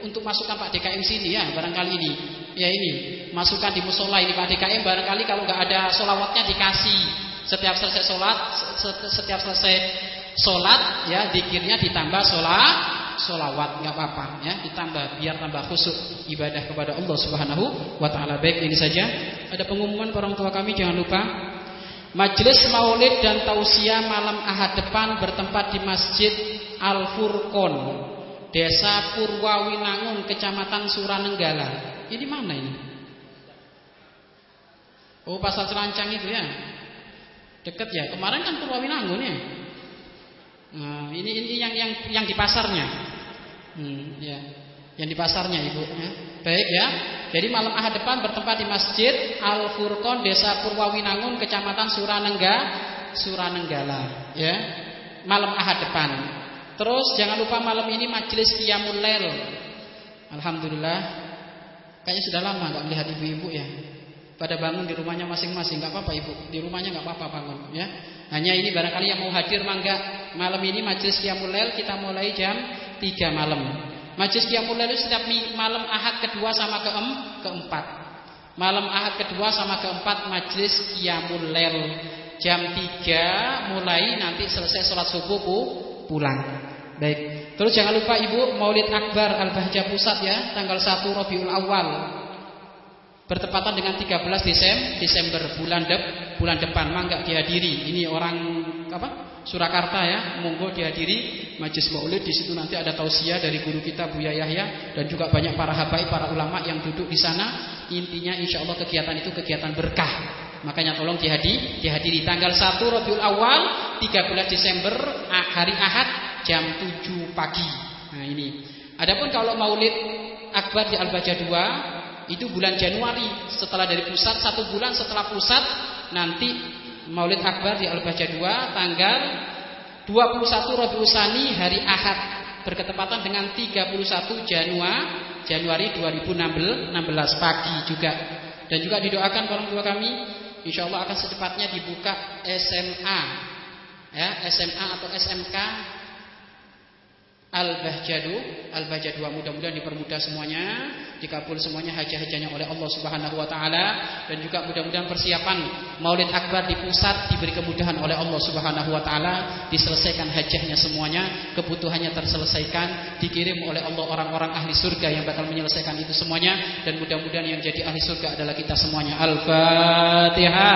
untuk masukan Pak DKM sini ya, barangkali ini. Ya ini, masukan di musola ini Pak DKM barangkali kalau nggak ada solawatnya dikasih. Setiap selesai sholat, setiap selesai sholat ya dikirnya ditambah sholat solawat nggak apa-apa ya ditambah biar tambah khusyuk ibadah kepada Allah Subhanahu wa taala. Baik ini saja. Ada pengumuman orang tua kami jangan lupa Majelis Maulid dan Tausiah malam Ahad depan bertempat di Masjid Al Furqon, Desa Purwawinangun, Kecamatan Suranenggala. Ini mana ini? Oh, Pasar Serancang itu ya. Dekat ya. Kemarin kan Purwawinangun ya. Nah, ini ini yang yang yang di pasarnya. Hmm, ya. Yang di pasarnya Ibu ya. Baik ya. Jadi malam Ahad depan bertempat di Masjid Al Furqon Desa Purwawinangun Kecamatan Suranengga Suranenggala ya. Malam Ahad depan. Terus jangan lupa malam ini majelis qiyamul lail. Alhamdulillah. Kayaknya sudah lama nggak melihat ibu-ibu ya. Pada bangun di rumahnya masing-masing, nggak apa-apa ibu. Di rumahnya nggak apa-apa bangun, ya. Hanya ini barangkali yang mau hadir mangga malam ini majelis qiyamul lail kita mulai jam 3 malam. Majelis qiyamul lail setiap malam Ahad kedua sama keem, keempat. Malam Ahad kedua sama keempat majelis qiyamul lail jam 3 mulai nanti selesai sholat subuh pulang. Baik. Terus jangan lupa Ibu Maulid Akbar Al-Bahjah Pusat ya, tanggal 1 Rabiul Awal. Bertepatan dengan 13 Desember, Desember bulan de, bulan depan mangga dihadiri. Ini orang apa? Surakarta ya, monggo dihadiri Majlis Maulid di situ nanti ada tausiah dari guru kita Buya Yahya dan juga banyak para habaib, para ulama yang duduk di sana. Intinya insya Allah kegiatan itu kegiatan berkah. Makanya tolong dihadiri, dihadiri tanggal 1 Rabiul Awal 13 Desember hari Ahad jam 7 pagi. Nah ini. Adapun kalau Maulid Akbar di Al-Baja 2 itu bulan Januari. Setelah dari pusat satu bulan setelah pusat nanti Maulid Akbar di Al-Baja 2 tanggal 21 Rabiul Tsani hari Ahad. Berketepatan dengan 31 Januari Januari 2016 pagi juga. Dan juga didoakan orang tua kami insya Allah akan secepatnya dibuka SMA ya, SMA atau SMK Al-Bahjadu Al-Bahjadu mudah-mudahan dipermudah semuanya Dikabul semuanya haji-hajinya oleh Allah subhanahu wa ta'ala Dan juga mudah-mudahan persiapan Maulid Akbar di pusat Diberi kemudahan oleh Allah subhanahu wa ta'ala Diselesaikan hajahnya semuanya Kebutuhannya terselesaikan Dikirim oleh Allah orang-orang ahli surga Yang bakal menyelesaikan itu semuanya Dan mudah-mudahan yang jadi ahli surga adalah kita semuanya. Al-Fatihah.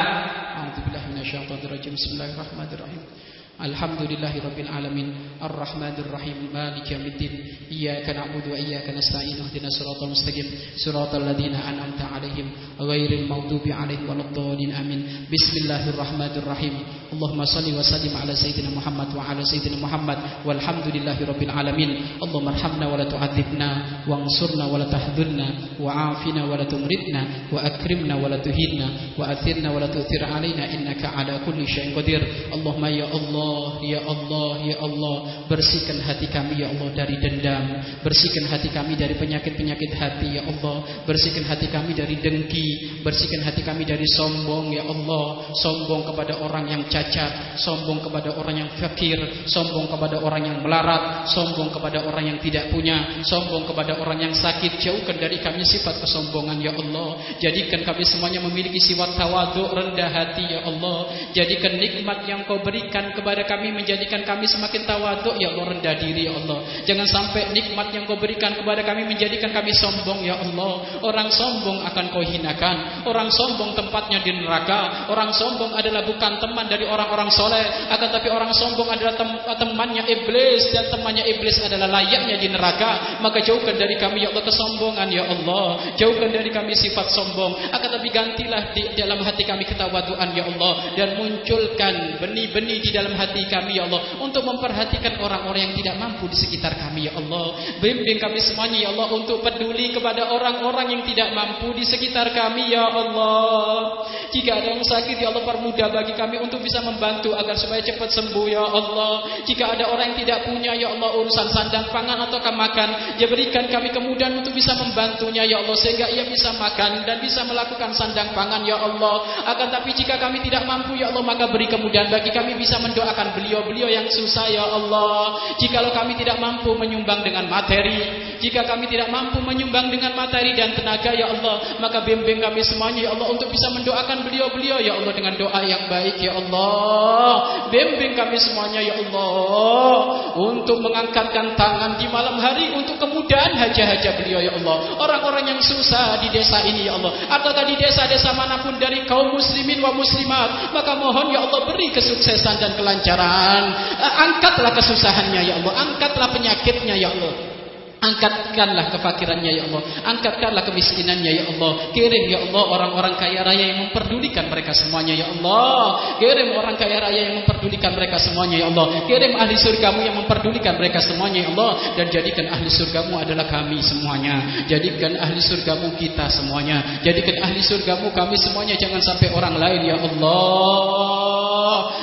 Bismillahirrahmanirrahim Alhamdulillahi Rabbil Alamin Ar-Rahmanir Rahim Malik Yawmiddin Iyaka na'budu wa iyaka nasta'in Ihdina suratal mustaqim Suratal ladina an'amta alaihim Ghairil maghdubi alaihim waladdallin amin. Bismillahirrahmanirrahim Allahumma salli wa sallim ala Sayyidina Muhammad wa ala Sayyidina Muhammad. Walhamdulillahi Rabbil Alamin. Allahumma arhamna wa la tu'adzibna Wansurna wa la tahdhulna Wa afina wa la tumridna Wa akrimna wa la tuhinna Wa athirna wa la tu'thir alaina Innaka ala kulli syai'in qadir. Allahumma ya Allah ya Allah, ya Allah, bersihkan hati kami ya Allah dari dendam, bersihkan hati kami dari penyakit-penyakit hati ya Allah, bersihkan hati kami dari dengki, bersihkan hati kami dari sombong ya Allah, sombong kepada orang yang cacat, sombong kepada orang yang fakir, sombong kepada orang yang melarat, sombong kepada orang yang tidak punya, sombong kepada orang yang sakit, jauhkan dari kami sifat kesombongan ya Allah, jadikan kami semuanya memiliki sifat tawaduk rendah hati ya Allah, jadikan nikmat yang kau berikan kepada kepada kami menjadikan kami semakin tawaduk ya Allah rendah diri ya Allah. Jangan sampai nikmat yang kau berikan kepada kami menjadikan kami sombong ya Allah. Orang sombong akan kau hinakan. Orang sombong tempatnya di neraka. Orang sombong adalah bukan teman dari orang-orang soleh. Akan tapi orang sombong adalah tem temannya iblis. Dan temannya iblis adalah layaknya di neraka. Maka jauhkan dari kami ya Allah kesombongan ya Allah. Jauhkan dari kami sifat sombong. Akan tapi gantilah di dalam hati kami ketawaduan ya Allah. Dan munculkan benih-benih di dalam hati hati kami ya Allah untuk memperhatikan orang-orang yang tidak mampu di sekitar kami ya Allah. Bimbing kami semuanya ya Allah untuk peduli kepada orang-orang yang tidak mampu di sekitar kami ya Allah. Jika ada yang sakit ya Allah permudah bagi kami untuk bisa membantu agar supaya cepat sembuh ya Allah. Jika ada orang yang tidak punya ya Allah urusan sandang pangan atau makan ya berikan kami kemudahan untuk bisa membantunya ya Allah sehingga ia bisa makan dan bisa melakukan sandang pangan ya Allah. Akan tapi jika kami tidak mampu ya Allah maka beri kemudahan bagi kami bisa mendoakan mendoakan beliau-beliau yang susah ya Allah. Jikalau kami tidak mampu menyumbang dengan materi, jika kami tidak mampu menyumbang dengan materi dan tenaga ya Allah, maka bimbing kami semuanya ya Allah untuk bisa mendoakan beliau-beliau ya Allah dengan doa yang baik ya Allah. Bimbing kami semuanya ya Allah untuk mengangkatkan tangan di malam hari untuk kemudahan haja-haja beliau ya Allah. Orang-orang yang susah di desa ini ya Allah, ataukah di desa-desa mana pun dari kaum muslimin wa muslimat, maka mohon ya Allah beri kesuksesan dan kelancaran Eh, angkatlah kesusahannya ya Allah, angkatlah penyakitnya ya Allah. Angkatkanlah kefakirannya ya Allah. Angkatkanlah kemiskinannya ya Allah. Kirim ya Allah orang-orang kaya raya yang memperdulikan mereka semuanya ya Allah. Kirim orang kaya raya yang memperdulikan mereka semuanya ya Allah. Kirim ahli surgamu yang memperdulikan mereka semuanya ya Allah. Dan jadikan ahli surgamu adalah kami semuanya. Jadikan ahli surgamu kita semuanya. Jadikan ahli surgamu kami semuanya. Jangan sampai orang lain ya Allah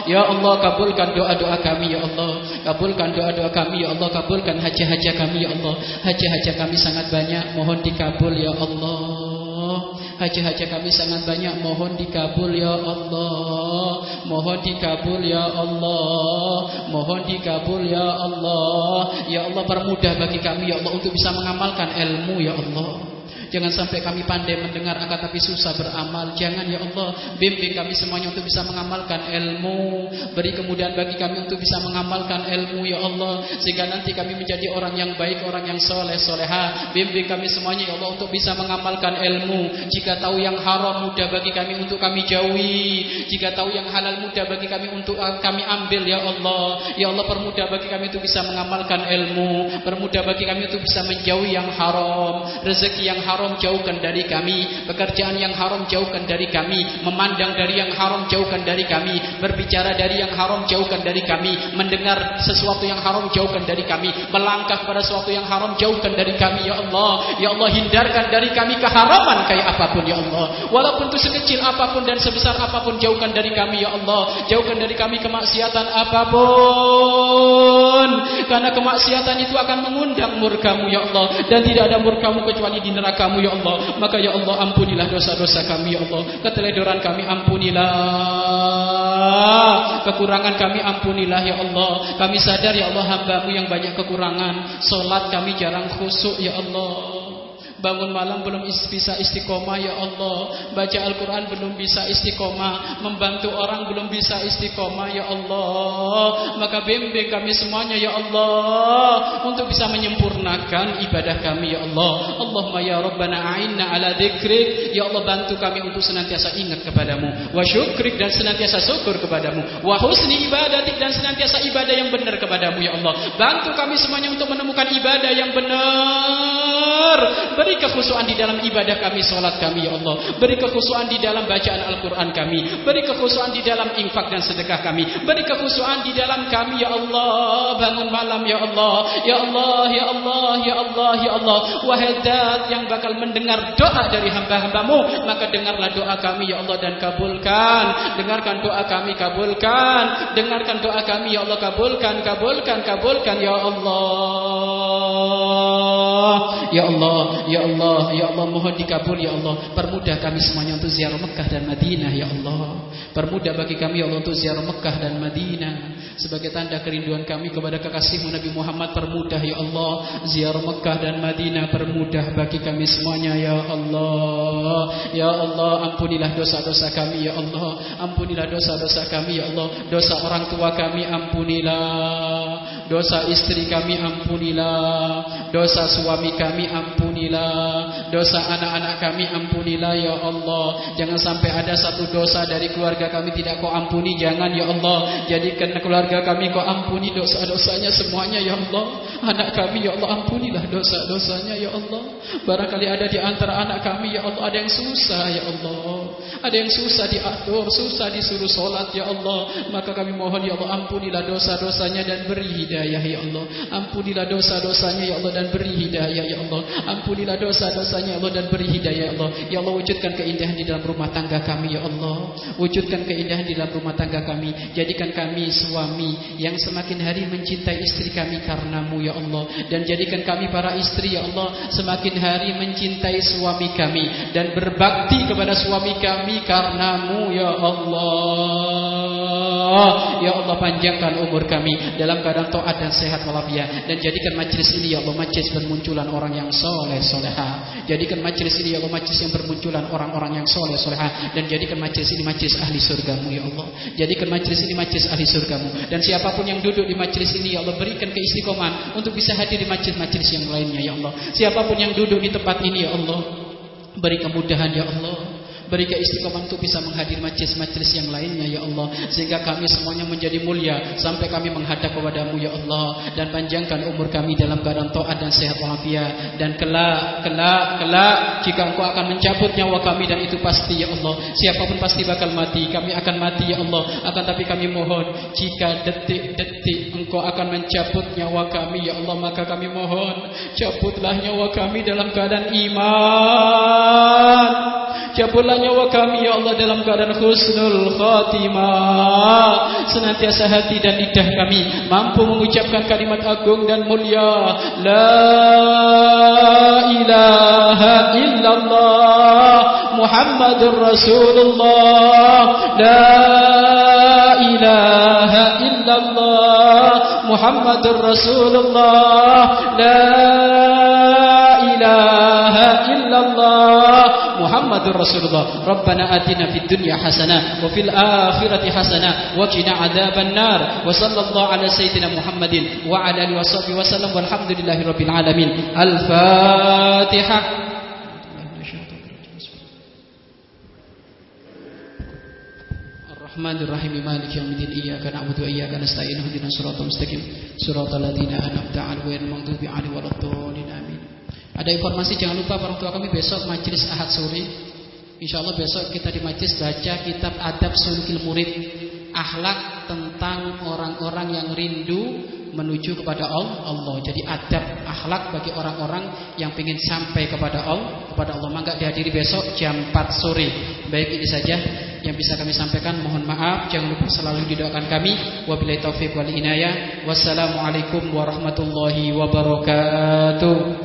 Ya Allah kabulkan doa-doa kami ya Allah. Kabulkan doa-doa kami ya Allah. Kabulkan hajah-hajah kami ya Allah. Hajah-hajah kami sangat banyak Mohon dikabul ya Allah. Hajah-hajah kami sangat banyak Mohon dikabul ya Allah. Mohon dikabul ya Allah. Mohon dikabul ya Allah. Ya Allah permudah bagi kami ya Allah Untuk bisa mengamalkan ilmu ya Allah Jangan sampai kami pandai mendengar akan tapi susah beramal. Jangan ya Allah, bimbing kami semuanya untuk bisa mengamalkan ilmu. Beri kemudahan bagi kami untuk bisa mengamalkan ilmu ya Allah. Sehingga nanti kami menjadi orang yang baik, orang yang soleh, soleha. Bimbing kami semuanya ya Allah untuk bisa mengamalkan ilmu. Jika tahu yang haram mudah bagi kami untuk kami jauhi. Jika tahu yang halal mudah bagi kami untuk kami ambil ya Allah. Ya Allah permudah bagi kami untuk bisa mengamalkan ilmu. Permudah bagi kami untuk bisa menjauhi yang haram. Rezeki yang haram haram jauhkan dari kami. Pekerjaan yang haram jauhkan dari kami. Memandang dari yang haram jauhkan dari kami. Berbicara dari yang haram jauhkan dari kami. Mendengar sesuatu yang haram jauhkan dari kami. Melangkah pada sesuatu yang haram jauhkan dari kami Ya Allah. Ya Allah hindarkan dari kami keharaman kayak apa pun Ya Allah. Walaupun itu sekecil apa pun dan sebesar apa pun Jauhkan dari kami Ya Allah. Jauhkan dari kami kemaksiatan apa pun. Karena kemaksiatan itu akan mengundang murkamu Ya Allah. Dan tidak ada murkamu kecuali di neraka kepadamu ya Allah. Maka ya Allah ampunilah dosa-dosa kami ya Allah. Keteledoran kami ampunilah. Kekurangan kami ampunilah ya Allah. Kami sadar ya Allah hambamu yang banyak kekurangan. Solat kami jarang khusyuk ya Allah Bangun malam belum bisa istiqomah ya Allah. Baca Al-Quran belum bisa istiqomah. Membantu orang belum bisa istiqomah ya Allah. Maka bimbing kami semuanya ya Allah Untuk bisa menyempurnakan ibadah kami ya Allah. Allahumma ya Rabbana a'inna ala dhikrik Ya Allah bantu kami untuk senantiasa ingat kepadamu. Wa syukrik dan senantiasa syukur kepadamu. Wa husni ibadatik dan senantiasa ibadah yang benar kepadamu ya Allah. Bantu kami semuanya untuk menemukan ibadah yang benar. Beri Beri kekhusuan di dalam ibadah kami, solat kami ya Allah. Beri kekhusuan di dalam bacaan Al-Quran kami. Beri kekhusuan di dalam infak dan sedekah kami. Beri kekhusuan di dalam kami ya Allah. Bangun malam ya Allah. Ya Allah, ya Allah, ya Allah, ya Allah. Wahai yang bakal mendengar doa dari hamba-hambamu. Maka dengarlah doa kami ya Allah dan kabulkan. Dengarkan doa kami, kabulkan. Dengarkan doa kami ya Allah, kabulkan, kabulkan, kabulkan ya Allah. Ya Allah, ya Allah, ya Allah mohon dikabul ya Allah. Permudah kami semuanya untuk ziarah Mekah dan Madinah ya Allah. Permudah bagi kami ya Allah untuk ziarah Mekah dan Madinah sebagai tanda kerinduan kami kepada kekasihmu Nabi Muhammad permudah ya Allah ziarah Mekah dan Madinah permudah bagi kami semuanya ya Allah. Ya Allah ampunilah dosa-dosa kami ya Allah. Ampunilah dosa-dosa kami ya Allah. Dosa orang tua kami ampunilah. Dosa istri kami ampunilah. Dosa suami kami ampunilah dosa anak-anak kami ampunilah ya Allah. Jangan sampai ada satu dosa dari keluarga kami tidak kau ampuni. Jangan ya Allah. Jadikan keluarga kami kau ampuni dosa-dosanya semuanya ya Allah. Anak kami ya Allah ampunilah dosa-dosanya ya Allah. Barangkali ada di antara anak kami ya Allah ada yang susah ya Allah. Ada yang susah diatur susah disuruh solat ya Allah. Maka kami mohon ya Allah ampunilah dosa-dosanya dan beri hidayah ya Allah. Ampunilah dosa-dosanya ya Allah dan beri hidayah ya Allah. Ampunilah dosa-dosanya Allah dan beri hidayah Allah. Ya Allah wujudkan keindahan di dalam rumah tangga kami ya Allah. Wujudkan keindahan di dalam rumah tangga kami. Jadikan kami suami yang semakin hari mencintai istri kami karenamu ya Allah. Dan jadikan kami para istri ya Allah semakin hari mencintai suami kami dan berbakti kepada suami kami karenamu ya Allah. Ya Allah panjangkan umur kami dalam keadaan taat dan sehat walafiat dan jadikan majlis ini ya Allah majlis bermunculan orang yang soleh soleh soleha. Jadikan majlis ini ya Allah majlis yang bermunculan orang-orang yang soleh soleha. Dan jadikan majlis ini majlis ahli surgamu ya Allah. Jadikan majlis ini majlis ahli surgamu. Dan siapa pun yang duduk di majlis ini ya Allah berikan keistiqomahan untuk bisa hadir di majlis-majlis yang lainnya ya Allah. Siapa pun yang duduk di tempat ini ya Allah beri kemudahan ya Allah. Beri keistiqomah untuk bisa menghadir majlis-majlis yang lainnya ya Allah. Sehingga kami semuanya menjadi mulia sampai kami menghadap kepadamu ya Allah. Dan panjangkan umur kami dalam keadaan taat dan sehat walafiat. Dan kelak kelak kelak jika engkau akan mencabut nyawa kami dan itu pasti ya Allah. Siapa pun pasti bakal mati. Kami akan mati ya Allah. Akan tapi kami mohon jika detik-detik engkau akan mencabut nyawa kami ya Allah maka kami mohon cabutlah nyawa kami dalam keadaan iman. Cabutlah nyawa kami ya Allah dalam keadaan husnul khatimah. Senantiasa hati dan lidah kami Mampu mengucapkan kalimat agung dan mulia. La ilaha illallah Muhammadur Rasulullah. La ilaha illallah Muhammadur Rasulullah. La ilaha illallah محمد رسول الله. ربنا آتنا في الدنيا حسنة وفي الآخرة حسنة وقنا عذاب النار. وصلى الله على سيدنا محمد وعلى آله وصحبه وسلم. والحمد لله رب العالمين. الفاتحة. الرحمن الرحيم. مالك يوم الدين. إياك نعبد وإياك نستعين. اهدنا الصراط المستقيم. صراط الذين أنعمت عليهم غير المغضوب عليهم ولا الضالين. آمين. Ada informasi jangan lupa orang tua kami besok majelis Ahad sore. Insya Allah besok kita di majelis baca kitab Adab Sulkil Murid, akhlak tentang orang-orang yang rindu menuju kepada Allah. Jadi adab akhlak bagi orang-orang yang ingin sampai kepada Allah, kepada Allah. Maka dihadiri besok jam 4 sore. Baik ini saja yang bisa kami sampaikan. Mohon maaf, jangan lupa selalu didoakan kami. Wabillahi taufiq wal inayah. Wassalamualaikum warahmatullahi wabarakatuh.